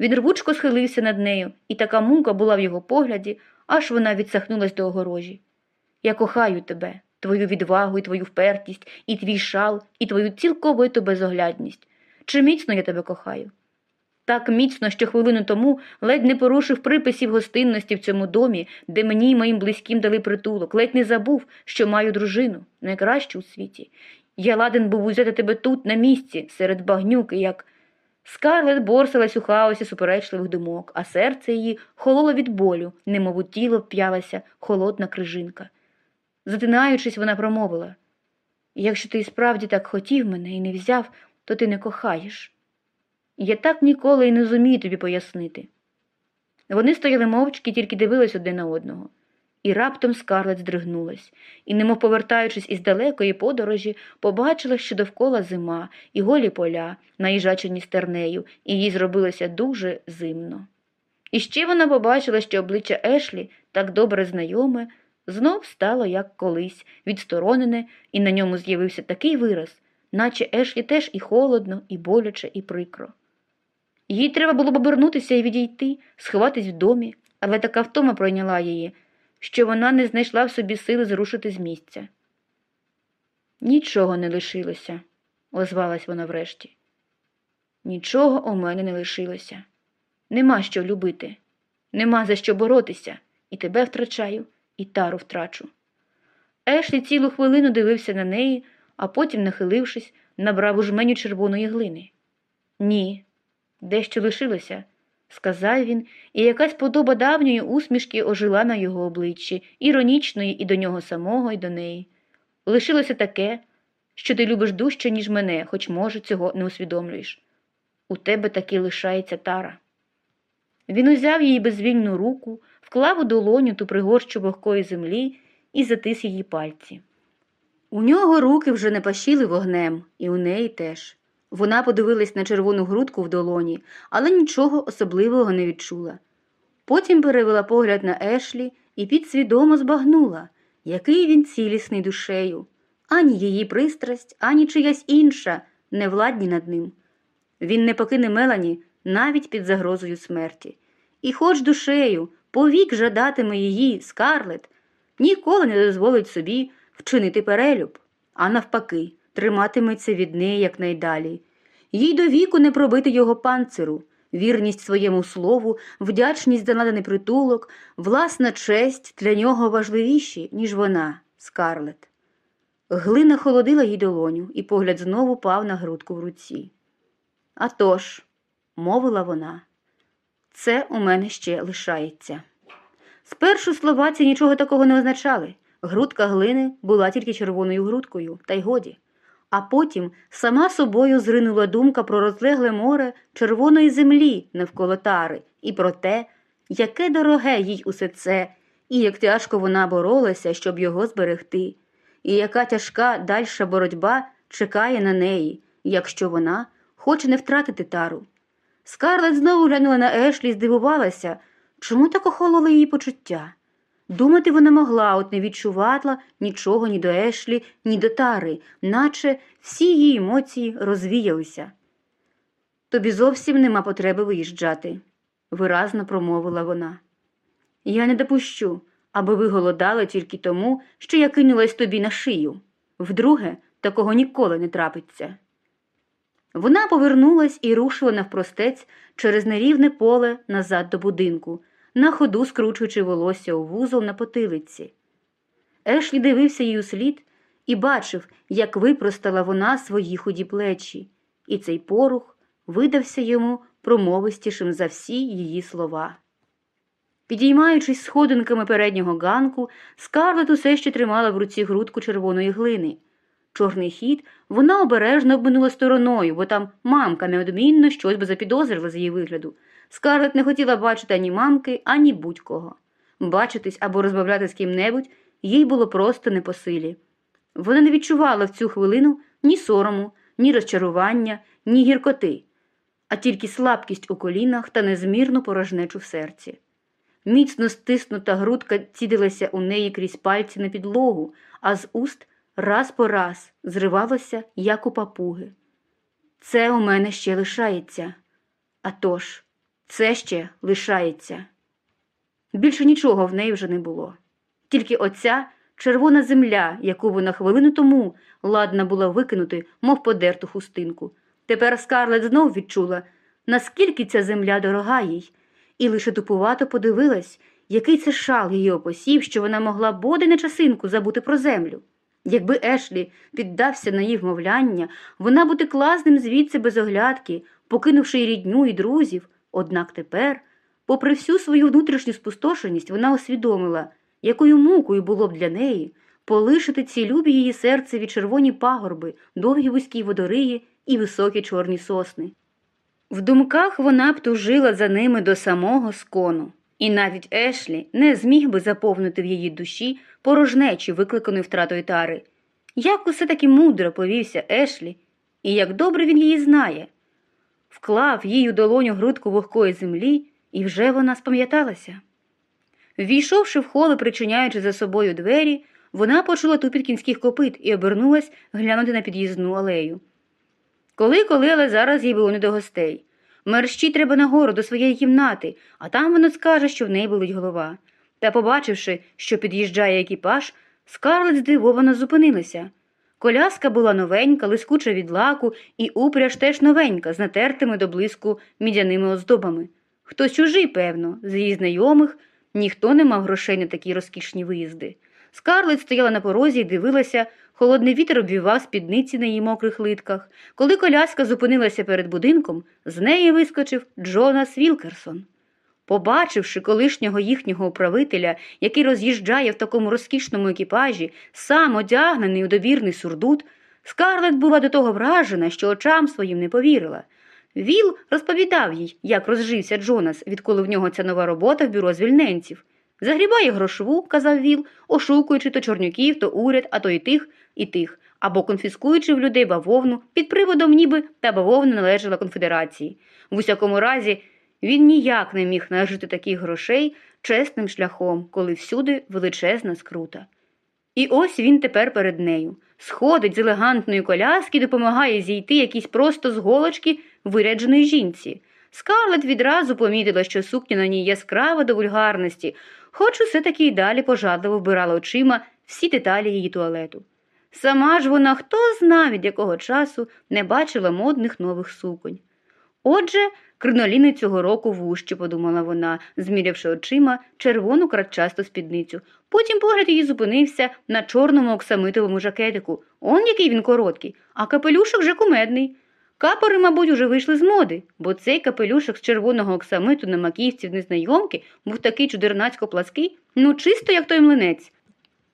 Він рвучко схилився над нею, і така мука була в його погляді, аж вона відсахнулась до огорожі. Я кохаю тебе, твою відвагу, і твою впертість, і твій шал, і твою цілковиту безоглядність. Чи міцно я тебе кохаю? Так міцно, що хвилину тому ледь не порушив приписів гостинності в цьому домі, де мені й моїм близьким дали притулок, ледь не забув, що маю дружину, найкращу у світі. Я ладен був узяти тебе тут, на місці, серед багнюки, як. Скарлет борсалась у хаосі суперечливих думок, а серце її хололо від болю, немов у тіло вп'ялася холодна крижинка. Затинаючись, вона промовила Якщо ти і справді так хотів мене і не взяв, то ти не кохаєш. Я так ніколи і не зумію тобі пояснити. Вони стояли мовчки, тільки дивились один на одного. І раптом скарлет здригнулась, і, немов повертаючись із далекої подорожі, побачила, що довкола зима і голі поля, наїжачені стернею, і їй зробилося дуже зимно. І ще вона побачила, що обличчя Ешлі, так добре знайоме, знов стало, як колись, відсторонене, і на ньому з'явився такий вираз, наче Ешлі теж і холодно, і боляче, і прикро. Їй треба було б обернутися і відійти, сховатись в домі, але така втома пройняла її, що вона не знайшла в собі сили зрушити з місця. Нічого не лишилося, озвалась вона врешті. Нічого у мене не лишилося. Нема що любити, нема за що боротися, і тебе втрачаю, і тару втрачу. Ешлі цілу хвилину дивився на неї, а потім, нахилившись, набрав у жменю червоної глини. Ні, дещо лишилося, сказав він, і якась подоба давньої усмішки ожила на його обличчі, іронічної і до нього самого, і до неї. Лишилося таке, що ти любиш дужче, ніж мене, хоч, може, цього не усвідомлюєш. У тебе таки лишається тара. Він узяв її безвільну руку, вклав у долоню ту пригорщу вогкої землі і затис її пальці. У нього руки вже не пащили вогнем, і у неї теж. Вона подивилась на червону грудку в долоні, але нічого особливого не відчула. Потім перевела погляд на Ешлі і підсвідомо збагнула, який він цілісний душею. ані її пристрасть, ані чиясь інша не владні над ним. Він не покине Мелані навіть під загрозою смерті. І хоч душею повік жадатиме її скарлет, ніколи не дозволить собі вчинити перелюб, а навпаки, триматиметься від неї якнайдалі. Їй до віку не пробити його панциру, вірність своєму слову, вдячність за наданий притулок, власна честь для нього важливіші, ніж вона, скарлет. Глина холодила їй долоню, і погляд знову пав на грудку в руці. «А тож», – мовила вона, це у мене ще лишається. Спершу слова ці нічого такого не означали. Грудка глини була тільки червоною грудкою, та й годі. А потім сама собою зринула думка про розлегле море червоної землі навколо тари і про те, яке дороге їй усе це, і як тяжко вона боролася, щоб його зберегти, і яка тяжка дальша боротьба чекає на неї, якщо вона хоче не втратити тару. Скарлет знову глянула на Ешлі і здивувалася, чому так охололо її почуття. Думати вона могла, от не відчувала нічого ні до Ешлі, ні до тари, наче всі її емоції розвіялися. Тобі зовсім нема потреби виїжджати, виразно промовила вона. Я не допущу, аби ви голодали тільки тому, що я кинулась тобі на шию. Вдруге, такого ніколи не трапиться. Вона повернулась і рушила навпростець через нерівне поле назад до будинку, на ходу скручуючи волосся у вузол на потилиці. Ешлі дивився їй услід і бачив, як випростала вона свої худі плечі, і цей порух видався йому промовистішим за всі її слова. Підіймаючись сходинками переднього ганку, скарлет усе ще тримала в руці грудку червоної глини. Чорний хід вона обережно обминула стороною, бо там мамка неодмінно щось би запідозрила з її вигляду. Скарлет не хотіла бачити ані мамки, ані будь-кого. Бачитись або розмовляти з ким-небудь їй було просто не по силі. Вона не відчувала в цю хвилину ні сорому, ні розчарування, ні гіркоти, а тільки слабкість у колінах та незмірну порожнечу в серці. Міцно стиснута грудка цідилася у неї крізь пальці на підлогу, а з уст раз по раз зривалося, як у папуги. Це у мене ще лишається. А тож, це ще лишається. Більше нічого в неї вже не було. Тільки оця червона земля, яку вона хвилину тому ладна була викинути, мов подерту хустинку. Тепер скарлет знов відчула, наскільки ця земля дорога їй, і лише тупувато подивилась, який це шал її опосів, що вона могла бодай на часинку забути про землю. Якби Ешлі піддався на її вмовляння, вона б утекла з ним звідси без оглядки, покинувши й рідню і друзів. Однак тепер, попри всю свою внутрішню спустошеність, вона усвідомила, якою мукою було б для неї полишити ці любі її серцеві червоні пагорби, довгі вузькі водориї і високі чорні сосни. В думках вона б тужила за ними до самого скону, і навіть Ешлі не зміг би заповнити в її душі порожнечі, викликаної втратою тари. Як усе таки мудро повівся Ешлі, і як добре він її знає. Вклав їй у долоню грудку вогкої землі, і вже вона спам'яталася. Ввійшовши в хол і причиняючи за собою двері, вона почула тупіт кінських копит і обернулась глянути на під'їзну алею. Коли, коли, але зараз їй було не до гостей. Мерщій треба нагору до своєї кімнати, а там вона скаже, що в неї болить голова. Та, побачивши, що під'їжджає екіпаж, скарлет здивовано зупинилася. Коляска була новенька, лискуча від лаку, і упряж теж новенька, з натертими до блиску мідяними оздобами. Хтось чужий, певно, з її знайомих, ніхто не мав грошей на такі розкішні виїзди. Скарлет стояла на порозі і дивилася, холодний вітер обвівав спідниці на її мокрих литках. Коли коляска зупинилася перед будинком, з неї вискочив Джонас Вілкерсон. Побачивши колишнього їхнього управителя, який роз'їжджає в такому розкішному екіпажі, сам одягнений у довірний сурдут, Скарлет була до того вражена, що очам своїм не повірила. Віл розповідав їй, як розжився Джонас, відколи в нього ця нова робота в бюро звільненців. Загрібає грошову, казав Віл, ошукуючи то чорнюків, то уряд, а то і тих, і тих, або конфіскуючи в людей бавовну під приводом, ніби та бавовна належала конфедерації. В усякому разі, він ніяк не міг нажити таких грошей чесним шляхом, коли всюди величезна скрута. І ось він тепер перед нею, сходить з елегантної коляски допомагає зійти якійсь просто з голочки вирядженої жінці. Скарлет відразу помітила, що сукня на ній яскрава до вульгарності, хоч усе таки й далі пожадливо вбирала очима всі деталі її туалету. Сама ж вона хто зна від якого часу не бачила модних нових суконь. Отже, криноліни цього року вужче, подумала вона, змірявши очима червону кратчасту спідницю. Потім погляд її зупинився на чорному оксамитовому жакетику. Он який він короткий, а капелюшок же кумедний. Капори, мабуть, уже вийшли з моди, бо цей капелюшок з червоного оксамиту на маківці в незнайомки був такий чудернацько плаский, ну чисто як той млинець.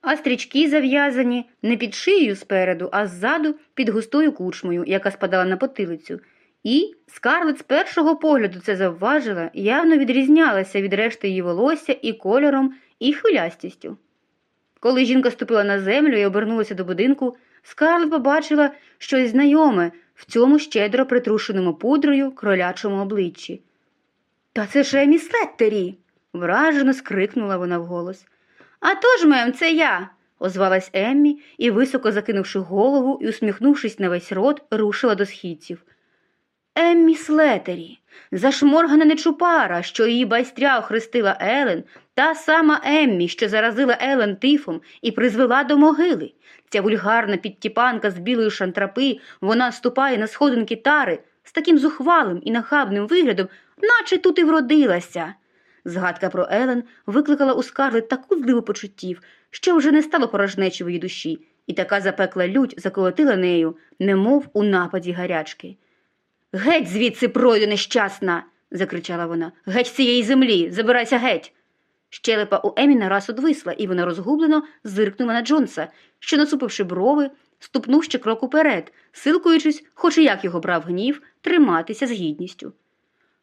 А стрічки зав'язані не під шиєю спереду, а ззаду під густою кучмою, яка спадала на потилицю. І Скарлет з першого погляду це завважила, і явно відрізнялася від решти її волосся і кольором, і хвилястістю. Коли жінка ступила на землю і обернулася до будинку, Скарлет побачила щось знайоме в цьому щедро притрушеному пудрою кролячому обличчі. Та це ж Емі Слеттері. вражено скрикнула вона вголос. А то ж, мем, це я. озвалась Еммі і, високо закинувши голову і усміхнувшись на весь рот, рушила до східців. Еммі Слетері, зашморгана нечупара, що її байстря охрестила Елен, та сама Еммі, що заразила Елен тифом і призвела до могили. Ця вульгарна підтіпанка з білої шантрапи, вона ступає на сходинки тари з таким зухвалим і нахабним виглядом, наче тут і вродилася. Згадка про Елен викликала у Скарлет таку зливу почуттів, що вже не стало її душі, і така запекла лють заколотила нею, немов у нападі гарячки. Геть звідси пройду нещасна. закричала вона. Геть з цієї землі, забирайся геть. Щелепа у Емі нараз одвисла, і вона розгублено зиркнула на Джонса, що, насупивши брови, ступнув ще крок уперед, силкуючись, хоч і як його брав гнів, триматися з гідністю.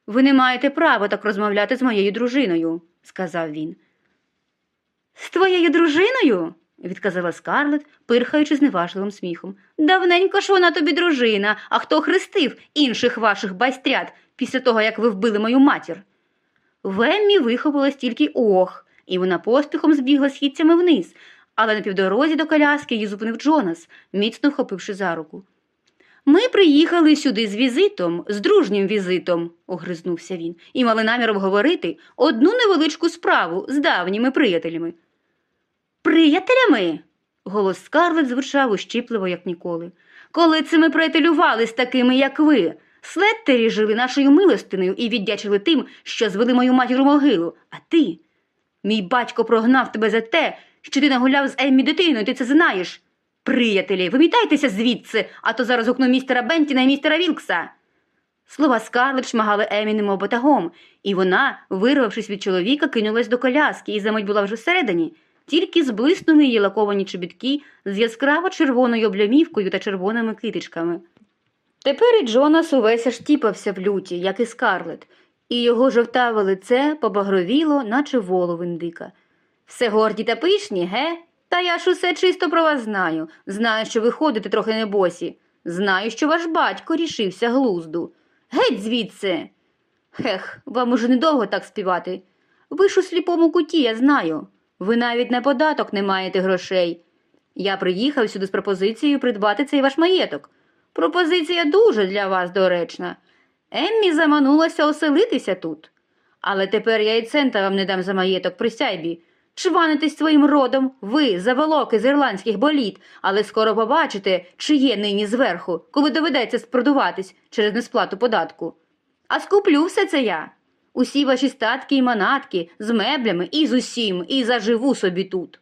Ви не маєте права так розмовляти з моєю дружиною, сказав він. З твоєю дружиною? Відказала Скарлет, пирхаючи зневажливим сміхом. Давненько ж вона тобі дружина, а хто хрестив інших ваших байстрят після того, як ви вбили мою матір? В Еммі вихопилось тільки ох, і вона поспіхом збігла східцями вниз, але на півдорозі до коляски її зупинив Джонас, міцно вхопивши за руку. Ми приїхали сюди з візитом, з дружнім візитом, огризнувся він, і мали намір обговорити одну невеличку справу з давніми приятелями. Приятелями? Голос Скарлет звучав ущіпливо, як ніколи. Коли це ми приятелювали з такими, як ви, слеттері жили нашою милостиною і віддячили тим, що звели мою матір у могилу. А ти? Мій батько прогнав тебе за те, що ти нагуляв з Еммі дитиною, ти це знаєш. Приятелі, вимітайтеся звідси, а то зараз гукну містера Бентіна і містера Вілкса. Слова Скарлет шмагали Емі немов батагом, і вона, вирвавшись від чоловіка, кинулась до коляски і замить була вже всередині. Тільки зблиснули її лаковані чобітки з яскраво червоною облямівкою та червоними китичками. Тепер і Джонас увесь аж тіпався в люті, як і скарлет, і його жовтаве лице побагровіло, наче волов індика. Все горді та пишні, ге? Та я ж усе чисто про вас знаю. Знаю, що ви ходите трохи небосі. Знаю, що ваш батько рішився глузду. Геть звідси. Хех, вам уже недовго так співати. Ви ж у сліпому куті, я знаю. Ви навіть на податок не маєте грошей. Я приїхав сюди з пропозицією придбати цей ваш маєток. Пропозиція дуже для вас доречна. Еммі заманулася оселитися тут. Але тепер я і цента вам не дам за маєток присяйбі. Чванитесь своїм родом, ви, заволоки з ірландських боліт, але скоро побачите, чи є нині зверху, коли доведеться спродуватись через несплату податку. А скуплю все це я. Усі ваші статки і манатки з меблями і з усім, і заживу собі тут.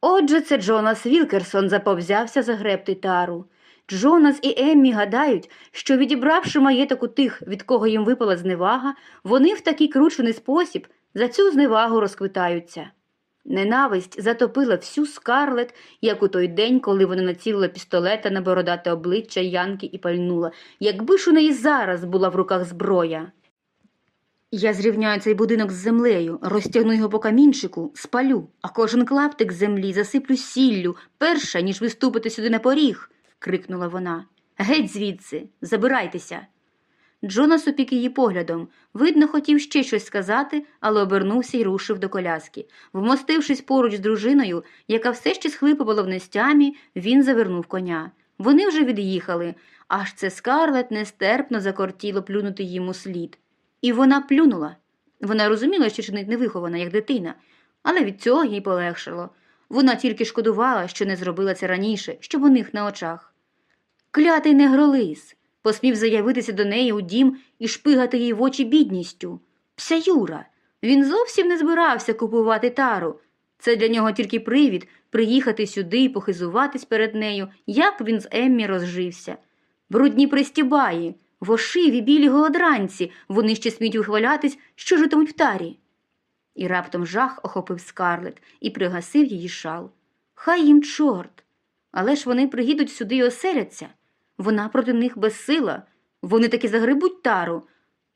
Отже, це Джонас Вілкерсон заповзявся загребти тару. Джонас і Еммі гадають, що відібравши маєток у тих, від кого їм випала зневага, вони в такий кручений спосіб за цю зневагу розквитаються. Ненависть затопила всю скарлет, як у той день, коли вона націлила пістолета на бородате обличчя Янки і пальнула, якби ж у неї зараз була в руках зброя. Я зрівняю цей будинок з землею, розтягну його по камінчику, спалю, а кожен клаптик землі засиплю сіллю, перша, ніж виступити сюди на поріг, крикнула вона. Геть звідси, забирайтеся. Джонас опік її поглядом. Видно, хотів ще щось сказати, але обернувся і рушив до коляски. Вмостившись поруч з дружиною, яка все ще схлипувала в нестямі, він завернув коня. Вони вже від'їхали, аж це скарлет нестерпно закортіло плюнути йому слід. І вона плюнула. Вона розуміла, що чинить невихована, як дитина, але від цього їй полегшило. Вона тільки шкодувала, що не зробила це раніше, щоб у них на очах. Клятий негролис посмів заявитися до неї у дім і шпигати їй в очі бідністю. Пся Юра. Він зовсім не збирався купувати тару. Це для нього тільки привід приїхати сюди і похизуватись перед нею, як він з Еммі розжився. Брудні пристібаї, вошиві білі голодранці, вони ще сміють вихвалятись, що житимуть в тарі. І раптом жах охопив скарлет і пригасив її шал. Хай їм чорт. Але ж вони приїдуть сюди і оселяться. Вона проти них безсила. Вони таки загребуть тару,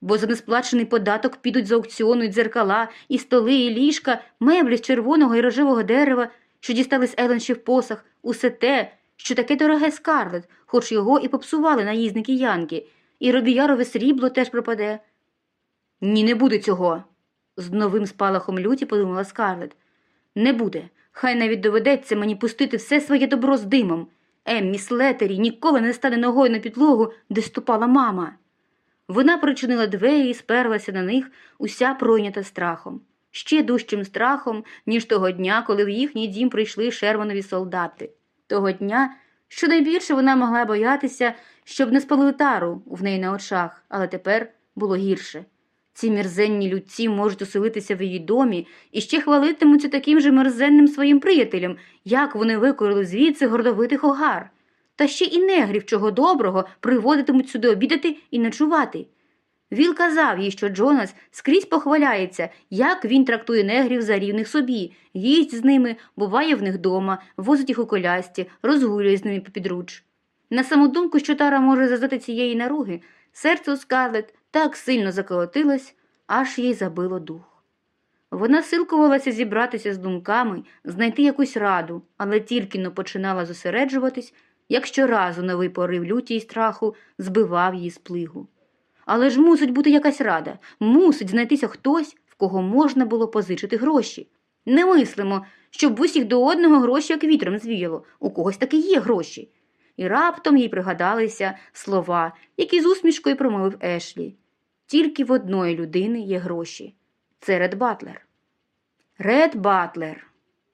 бо за несплачений податок підуть з аукціону і дзеркала, і столи, і ліжка, меблі з червоного і рожевого дерева, що дістались Елен ще в посах, усе те, що таке дороге скарлет, хоч його і попсували наїзники Янки, і робіярове срібло теж пропаде. Ні, не буде цього. з новим спалахом люті подумала скарлет. Не буде. Хай навіть доведеться мені пустити все своє добро з димом. Еммі Слетері ніколи не стане ногою на підлогу, де ступала мама. Вона причинила двері і сперлася на них, уся пройнята страхом, ще дужчим страхом, ніж того дня, коли в їхній дім прийшли шервонові солдати. Того дня, що найбільше вона могла боятися, щоб не спалили тару в неї на очах, але тепер було гірше. Ці мерзенні людці можуть оселитися в її домі і ще хвалитимуться таким же мерзенним своїм приятелям, як вони викорили звідси гордовитих огар. Та ще і негрів, чого доброго, приводитимуть сюди обідати і ночувати. Віл казав їй, що Джонас скрізь похваляється, як він трактує негрів за рівних собі, їсть з ними, буває в них дома, возить їх у колясці, розгулює з ними попідруч. На саму думку, що Тара може зазнати цієї наруги, серце у Скарлет так сильно заколотилось, аж їй забило дух. Вона силкувалася зібратися з думками, знайти якусь раду, але тільки но починала зосереджуватись, як щоразу новий порив люті й страху збивав її з плигу. Але ж мусить бути якась рада, мусить знайтися хтось, в кого можна було позичити гроші. Не мислимо, щоб усіх до одного гроші як вітром звіяло, у когось таки є гроші. І раптом їй пригадалися слова, які з усмішкою промовив Ешлі. Тільки в одної людини є гроші. Це Ред Батлер. Ред Батлер.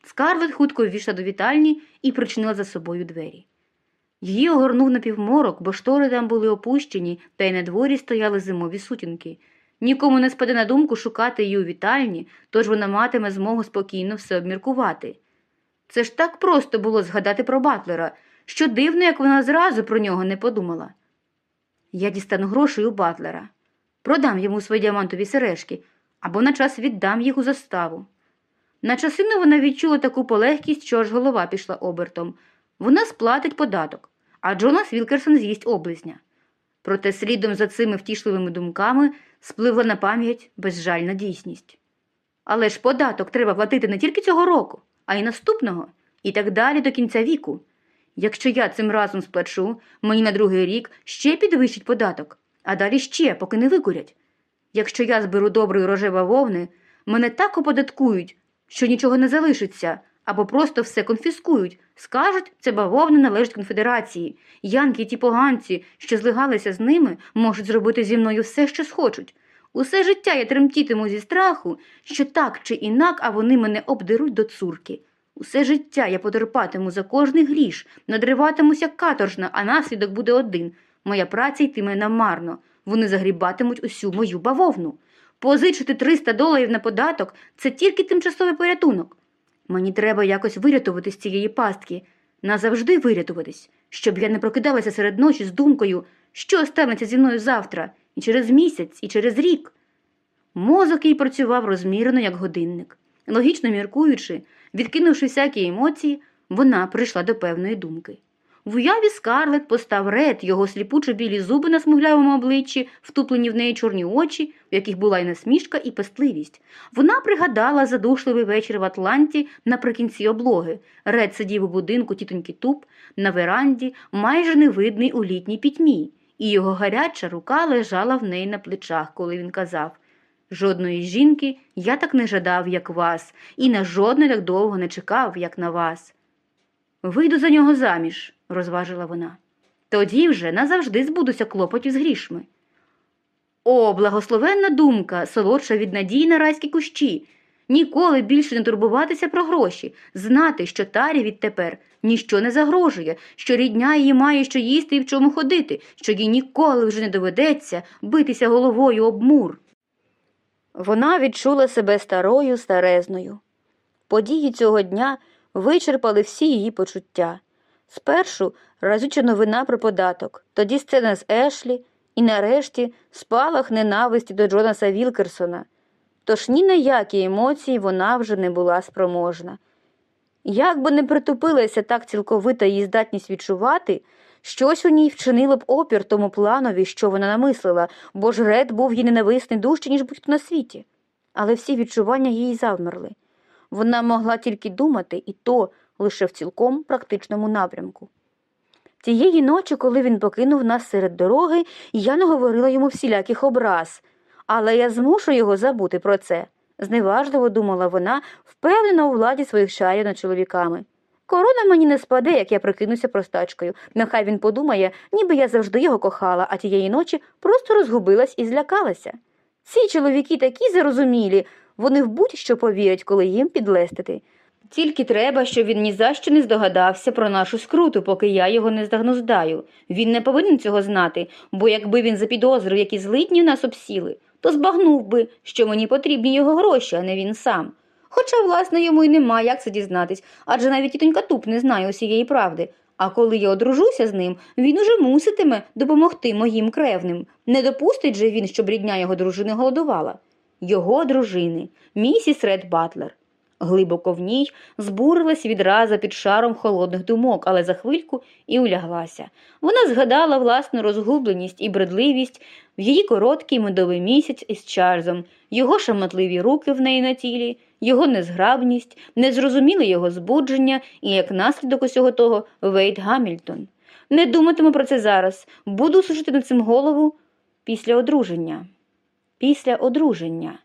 Скарлет хутко ввійшла до вітальні і причинила за собою двері. Її огорнув напівморок, бо штори там були опущені, та й на дворі стояли зимові сутінки. Нікому не спаде на думку шукати її у вітальні, тож вона матиме змогу спокійно все обміркувати. Це ж так просто було згадати про Батлера, що дивно, як вона зразу про нього не подумала. Я дістану грошей у Батлера, продам йому свої діамантові сережки або на час віддам їх у заставу. На часину вона відчула таку полегкість, що аж голова пішла обертом. Вона сплатить податок, а Джонас Вілкерсон з'їсть облизня. Проте слідом за цими втішливими думками спливла на пам'ять безжальна дійсність. Але ж податок треба платити не тільки цього року, а й наступного, і так далі до кінця віку. Якщо я цим разом сплачу, мені на другий рік ще підвищить податок, а далі ще, поки не викурять. Якщо я зберу доброї рожева вовни, мене так оподаткують, що нічого не залишиться, або просто все конфіскують, скажуть, це бавовна належить конфедерації. Янки й ті поганці, що злигалися з ними, можуть зробити зі мною все, що схочуть. Усе життя я тремтітиму зі страху, що так чи інак, а вони мене обдеруть до цурки. Усе життя я потерпатиму за кожний гріш, надриватимуся каторжно, а наслідок буде один. Моя праця йтиме намарно. Вони загрібатимуть усю мою бавовну. Позичити 300 доларів на податок це тільки тимчасовий порятунок. Мені треба якось вирятувати з цієї пастки, назавжди вирятуватись, щоб я не прокидалася серед ночі з думкою, що станеться зі мною завтра, і через місяць, і через рік. Мозок їй працював розмірено, як годинник. Логічно міркуючи, відкинувши всякі емоції, вона прийшла до певної думки. В уяві скарлет постав ред його сліпучо білі зуби на смуглявому обличчі, втуплені в неї чорні очі, в яких була й насмішка, і пестливість. Вона пригадала задушливий вечір в Атланті наприкінці облоги. Ред сидів у будинку тітоньки Туп на веранді, майже невидний у літній пітьмі, і його гаряча рука лежала в неї на плечах, коли він казав Жодної жінки я так не жадав, як вас, і на жодної так довго не чекав, як на вас. Вийду за нього заміж, розважила вона. Тоді вже назавжди збудуся клопотів з грішми. О, благословенна думка, солодша від надії на райські кущі. Ніколи більше не турбуватися про гроші, знати, що тарі відтепер ніщо не загрожує, що рідня її має що їсти і в чому ходити, що їй ніколи вже не доведеться битися головою об мур. Вона відчула себе старою старезною. Події цього дня вичерпали всі її почуття. Спершу разюча новина про податок, тоді сцена з Ешлі і нарешті спалах ненависті до Джонаса Вілкерсона. Тож ні на які емоції вона вже не була спроможна. Як би не притупилася так цілковита її здатність відчувати, щось у ній вчинило б опір тому планові, що вона намислила, бо ж Ред був їй ненависний дужче, ніж будь-хто на світі. Але всі відчування їй завмерли. Вона могла тільки думати, і то лише в цілком практичному напрямку. Тієї ночі, коли він покинув нас серед дороги, я наговорила йому всіляких образ, але я змушу його забути про це, зневажливо думала вона, впевнена у владі своїх чарів над чоловіками. Корона мені не спаде, як я прикинуся простачкою. Нехай він подумає, ніби я завжди його кохала, а тієї ночі просто розгубилась і злякалася. Ці чоловіки такі зарозумілі, вони в будь-що повірять, коли їм підлестити. Тільки треба, щоб він ні за що не здогадався про нашу скруту, поки я його не здагнуздаю. Він не повинен цього знати, бо якби він запідозрив, які злидні нас обсіли, то збагнув би, що мені потрібні його гроші, а не він сам. Хоча, власне, йому й нема як це дізнатись, адже навіть тітонька Туп не знає усієї правди. А коли я одружуся з ним, він уже муситиме допомогти моїм кревним. Не допустить же він, щоб рідня його дружини голодувала. Його дружини, місіс Ред Батлер. Глибоко в ній збурилась відразу під шаром холодних думок, але за хвильку і уляглася. Вона згадала власну розгубленість і бредливість в її короткий медовий місяць із Чарльзом, його шамотливі руки в неї на тілі, його незграбність, незрозуміле його збудження і, як наслідок усього того, Вейт Гамільтон. Не думатиму про це зараз, буду сушити над цим голову після одруження. Після одруження.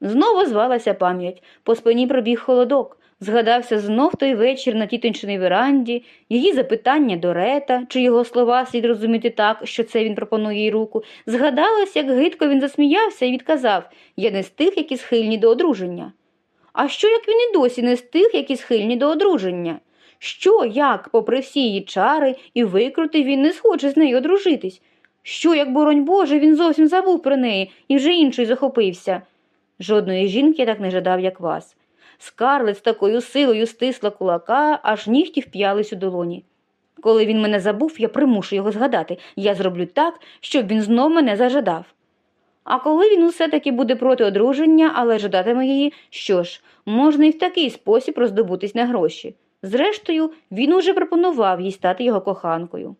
Знову звалася пам'ять, по спині пробіг холодок, згадався знов той вечір на тітончиній веранді, її запитання до Рета, чи його слова слід розуміти так, що це він пропонує їй руку. Згадалось, як гидко він засміявся і відказав Я не з тих, які схильні до одруження. А що, як він і досі не з тих, які схильні до одруження? Що, як, попри всі її чари і викрути, він не схоче з нею одружитись? Що, як, боронь Боже, він зовсім забув про неї і вже інший захопився? Жодної жінки так не жадав, як вас. Скарлет з такою силою стисла кулака, аж нігті вп'ялись у долоні. Коли він мене забув, я примушу його згадати. Я зроблю так, щоб він знов мене зажадав. А коли він усе таки буде проти одруження, але жадатиме її, що ж, можна і в такий спосіб роздобутись на гроші. Зрештою, він уже пропонував їй стати його коханкою.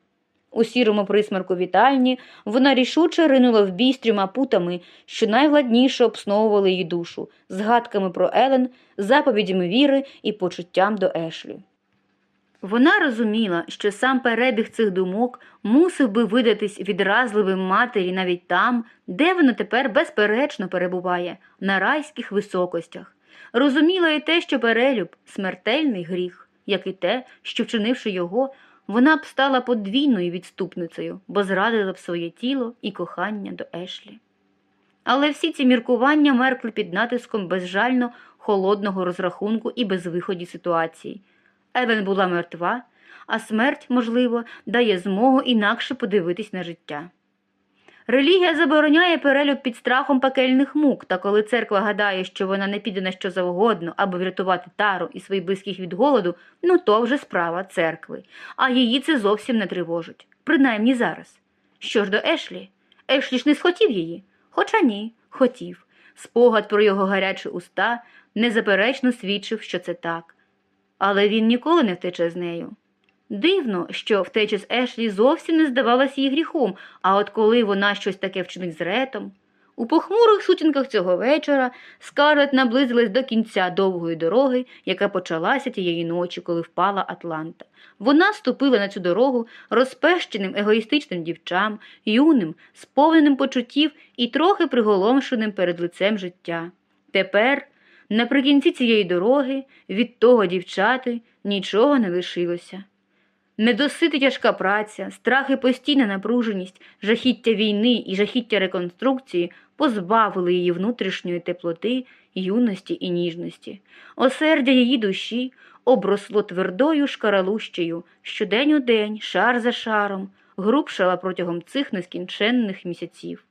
У сірому присмерку вітальні вона рішуче ринула в бій з трьома путами, що найвладніше обсновували її душу, згадками про Елен, заповідями віри і почуттям до Ешлі. Вона розуміла, що сам перебіг цих думок мусив би видатись відразливим матері навіть там, де вона тепер безперечно перебуває, на райських високостях. Розуміла і те, що перелюб смертельний гріх, як і те, що, вчинивши його, вона б стала подвійною відступницею, бо зрадила б своє тіло і кохання до Ешлі. Але всі ці міркування меркли під натиском безжально холодного розрахунку і безвиході ситуації. Евен була мертва, а смерть, можливо, дає змогу інакше подивитись на життя. Релігія забороняє перелюб під страхом пекельних мук, та коли церква гадає, що вона не піде на що завгодно, аби врятувати тару і своїх близьких від голоду, ну то вже справа церкви, а її це зовсім не тривожить, принаймні зараз. Що ж до Ешлі? Ешлі ж не схотів її, хоча ні, хотів. Спогад про його гарячі уста незаперечно свідчив, що це так. Але він ніколи не втече з нею. Дивно, що втеча з Ешлі зовсім не здавалась їй гріхом, а от коли вона щось таке вчинить з ретом, У похмурих сутінках цього вечора Скарлет наблизилась до кінця довгої дороги, яка почалася тієї ночі, коли впала Атланта. Вона ступила на цю дорогу розпещеним егоїстичним дівчам, юним, сповненим почуттів і трохи приголомшеним перед лицем життя. Тепер, наприкінці цієї дороги, від того дівчати нічого не лишилося. Недосити тяжка праця, страх і постійна напруженість, жахіття війни і жахіття реконструкції позбавили її внутрішньої теплоти, юності і ніжності. Осердя її душі обросло твердою шкаралущею, що день у день, шар за шаром, грубшала протягом цих нескінченних місяців.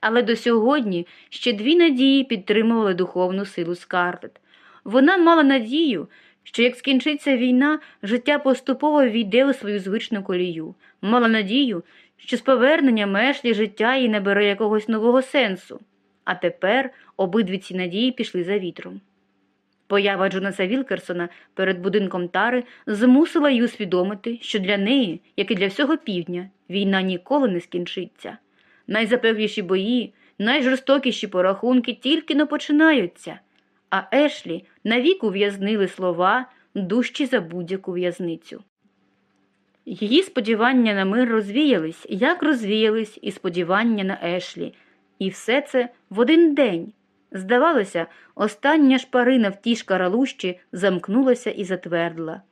Але до сьогодні ще дві надії підтримували духовну силу Скарлет. Вона мала надію, що як скінчиться війна, життя поступово війде у свою звичну колію, мала надію, що з поверненням Ешлі життя їй набере якогось нового сенсу. А тепер обидві ці надії пішли за вітром. Поява Джонаса Вілкерсона перед будинком Тари змусила її усвідомити, що для неї, як і для всього півдня, війна ніколи не скінчиться. Найзапекліші бої, найжорстокіші порахунки тільки но починаються, а Ешлі навік ув'язнили слова дужчі за будь-яку в'язницю. Її сподівання на мир розвіялись, як розвіялись і сподівання на Ешлі, і все це в один день. Здавалося, остання шпарина в тій шкаралущі замкнулася і затвердла.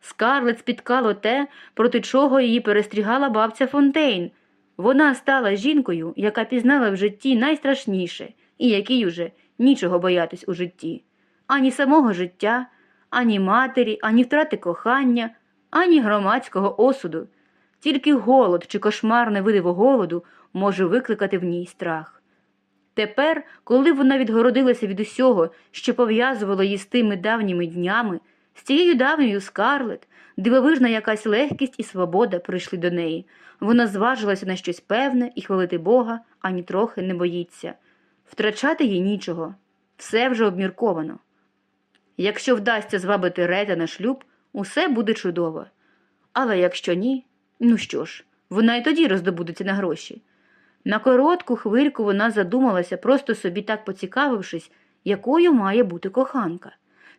Скарлет спіткало те, проти чого її перестрігала бабця Фонтейн. Вона стала жінкою, яка пізнала в житті найстрашніше, і якій уже нічого боятись у житті. Ані самого життя, ані матері, ані втрати кохання, ані громадського осуду. Тільки голод чи кошмарне видиво голоду може викликати в ній страх. Тепер, коли вона відгородилася від усього, що пов'язувало її з тими давніми днями, з цією давньою скарлет, дивовижна якась легкість і свобода прийшли до неї. Вона зважилася на щось певне і хвалити Бога ані трохи не боїться. Втрачати їй нічого, все вже обмірковано. Якщо вдасться звабити Рета на шлюб, усе буде чудово. Але якщо ні, ну що ж, вона й тоді роздобудеться на гроші. На коротку хвильку вона задумалася, просто собі так поцікавившись, якою має бути коханка.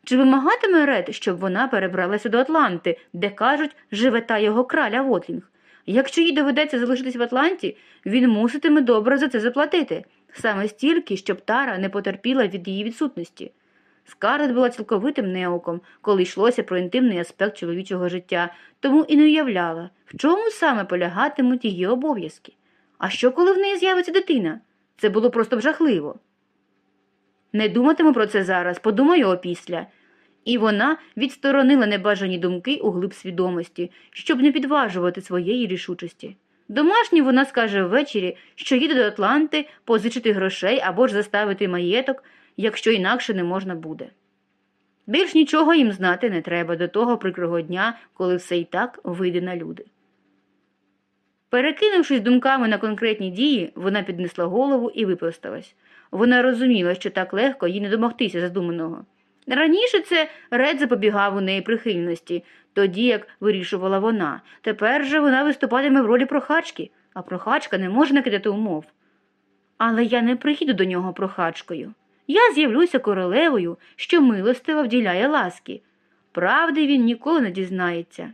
Чи вимагатиме Ред, щоб вона перебралася до Атланти, де, кажуть, живе та його краля Вотлінг? Якщо їй доведеться залишитись в Атланті, він муситиме добре за це заплатити, саме стільки, щоб Тара не потерпіла від її відсутності. Скарлет була цілковитим неуком, коли йшлося про інтимний аспект чоловічого життя, тому і не уявляла, в чому саме полягатимуть її обов'язки. А що, коли в неї з'явиться дитина? Це було просто б жахливо. Не думатиму про це зараз, подумаю опісля. І вона відсторонила небажані думки у глиб свідомості, щоб не підважувати своєї рішучості. Домашній вона скаже ввечері, що їде до Атланти позичити грошей або ж заставити маєток, якщо інакше не можна буде. Більш нічого їм знати не треба до того прикрого дня, коли все і так вийде на люди. Перекинувшись думками на конкретні дії, вона піднесла голову і випросталась. Вона розуміла, що так легко їй не домогтися задуманого. Раніше це Ред запобігав у неї прихильності, тоді як вирішувала вона. Тепер же вона виступатиме в ролі прохачки, а прохачка не може накидати умов. Але я не приїду до нього прохачкою. Я з'явлюся королевою, що милостиво вділяє ласки. Правди він ніколи не дізнається.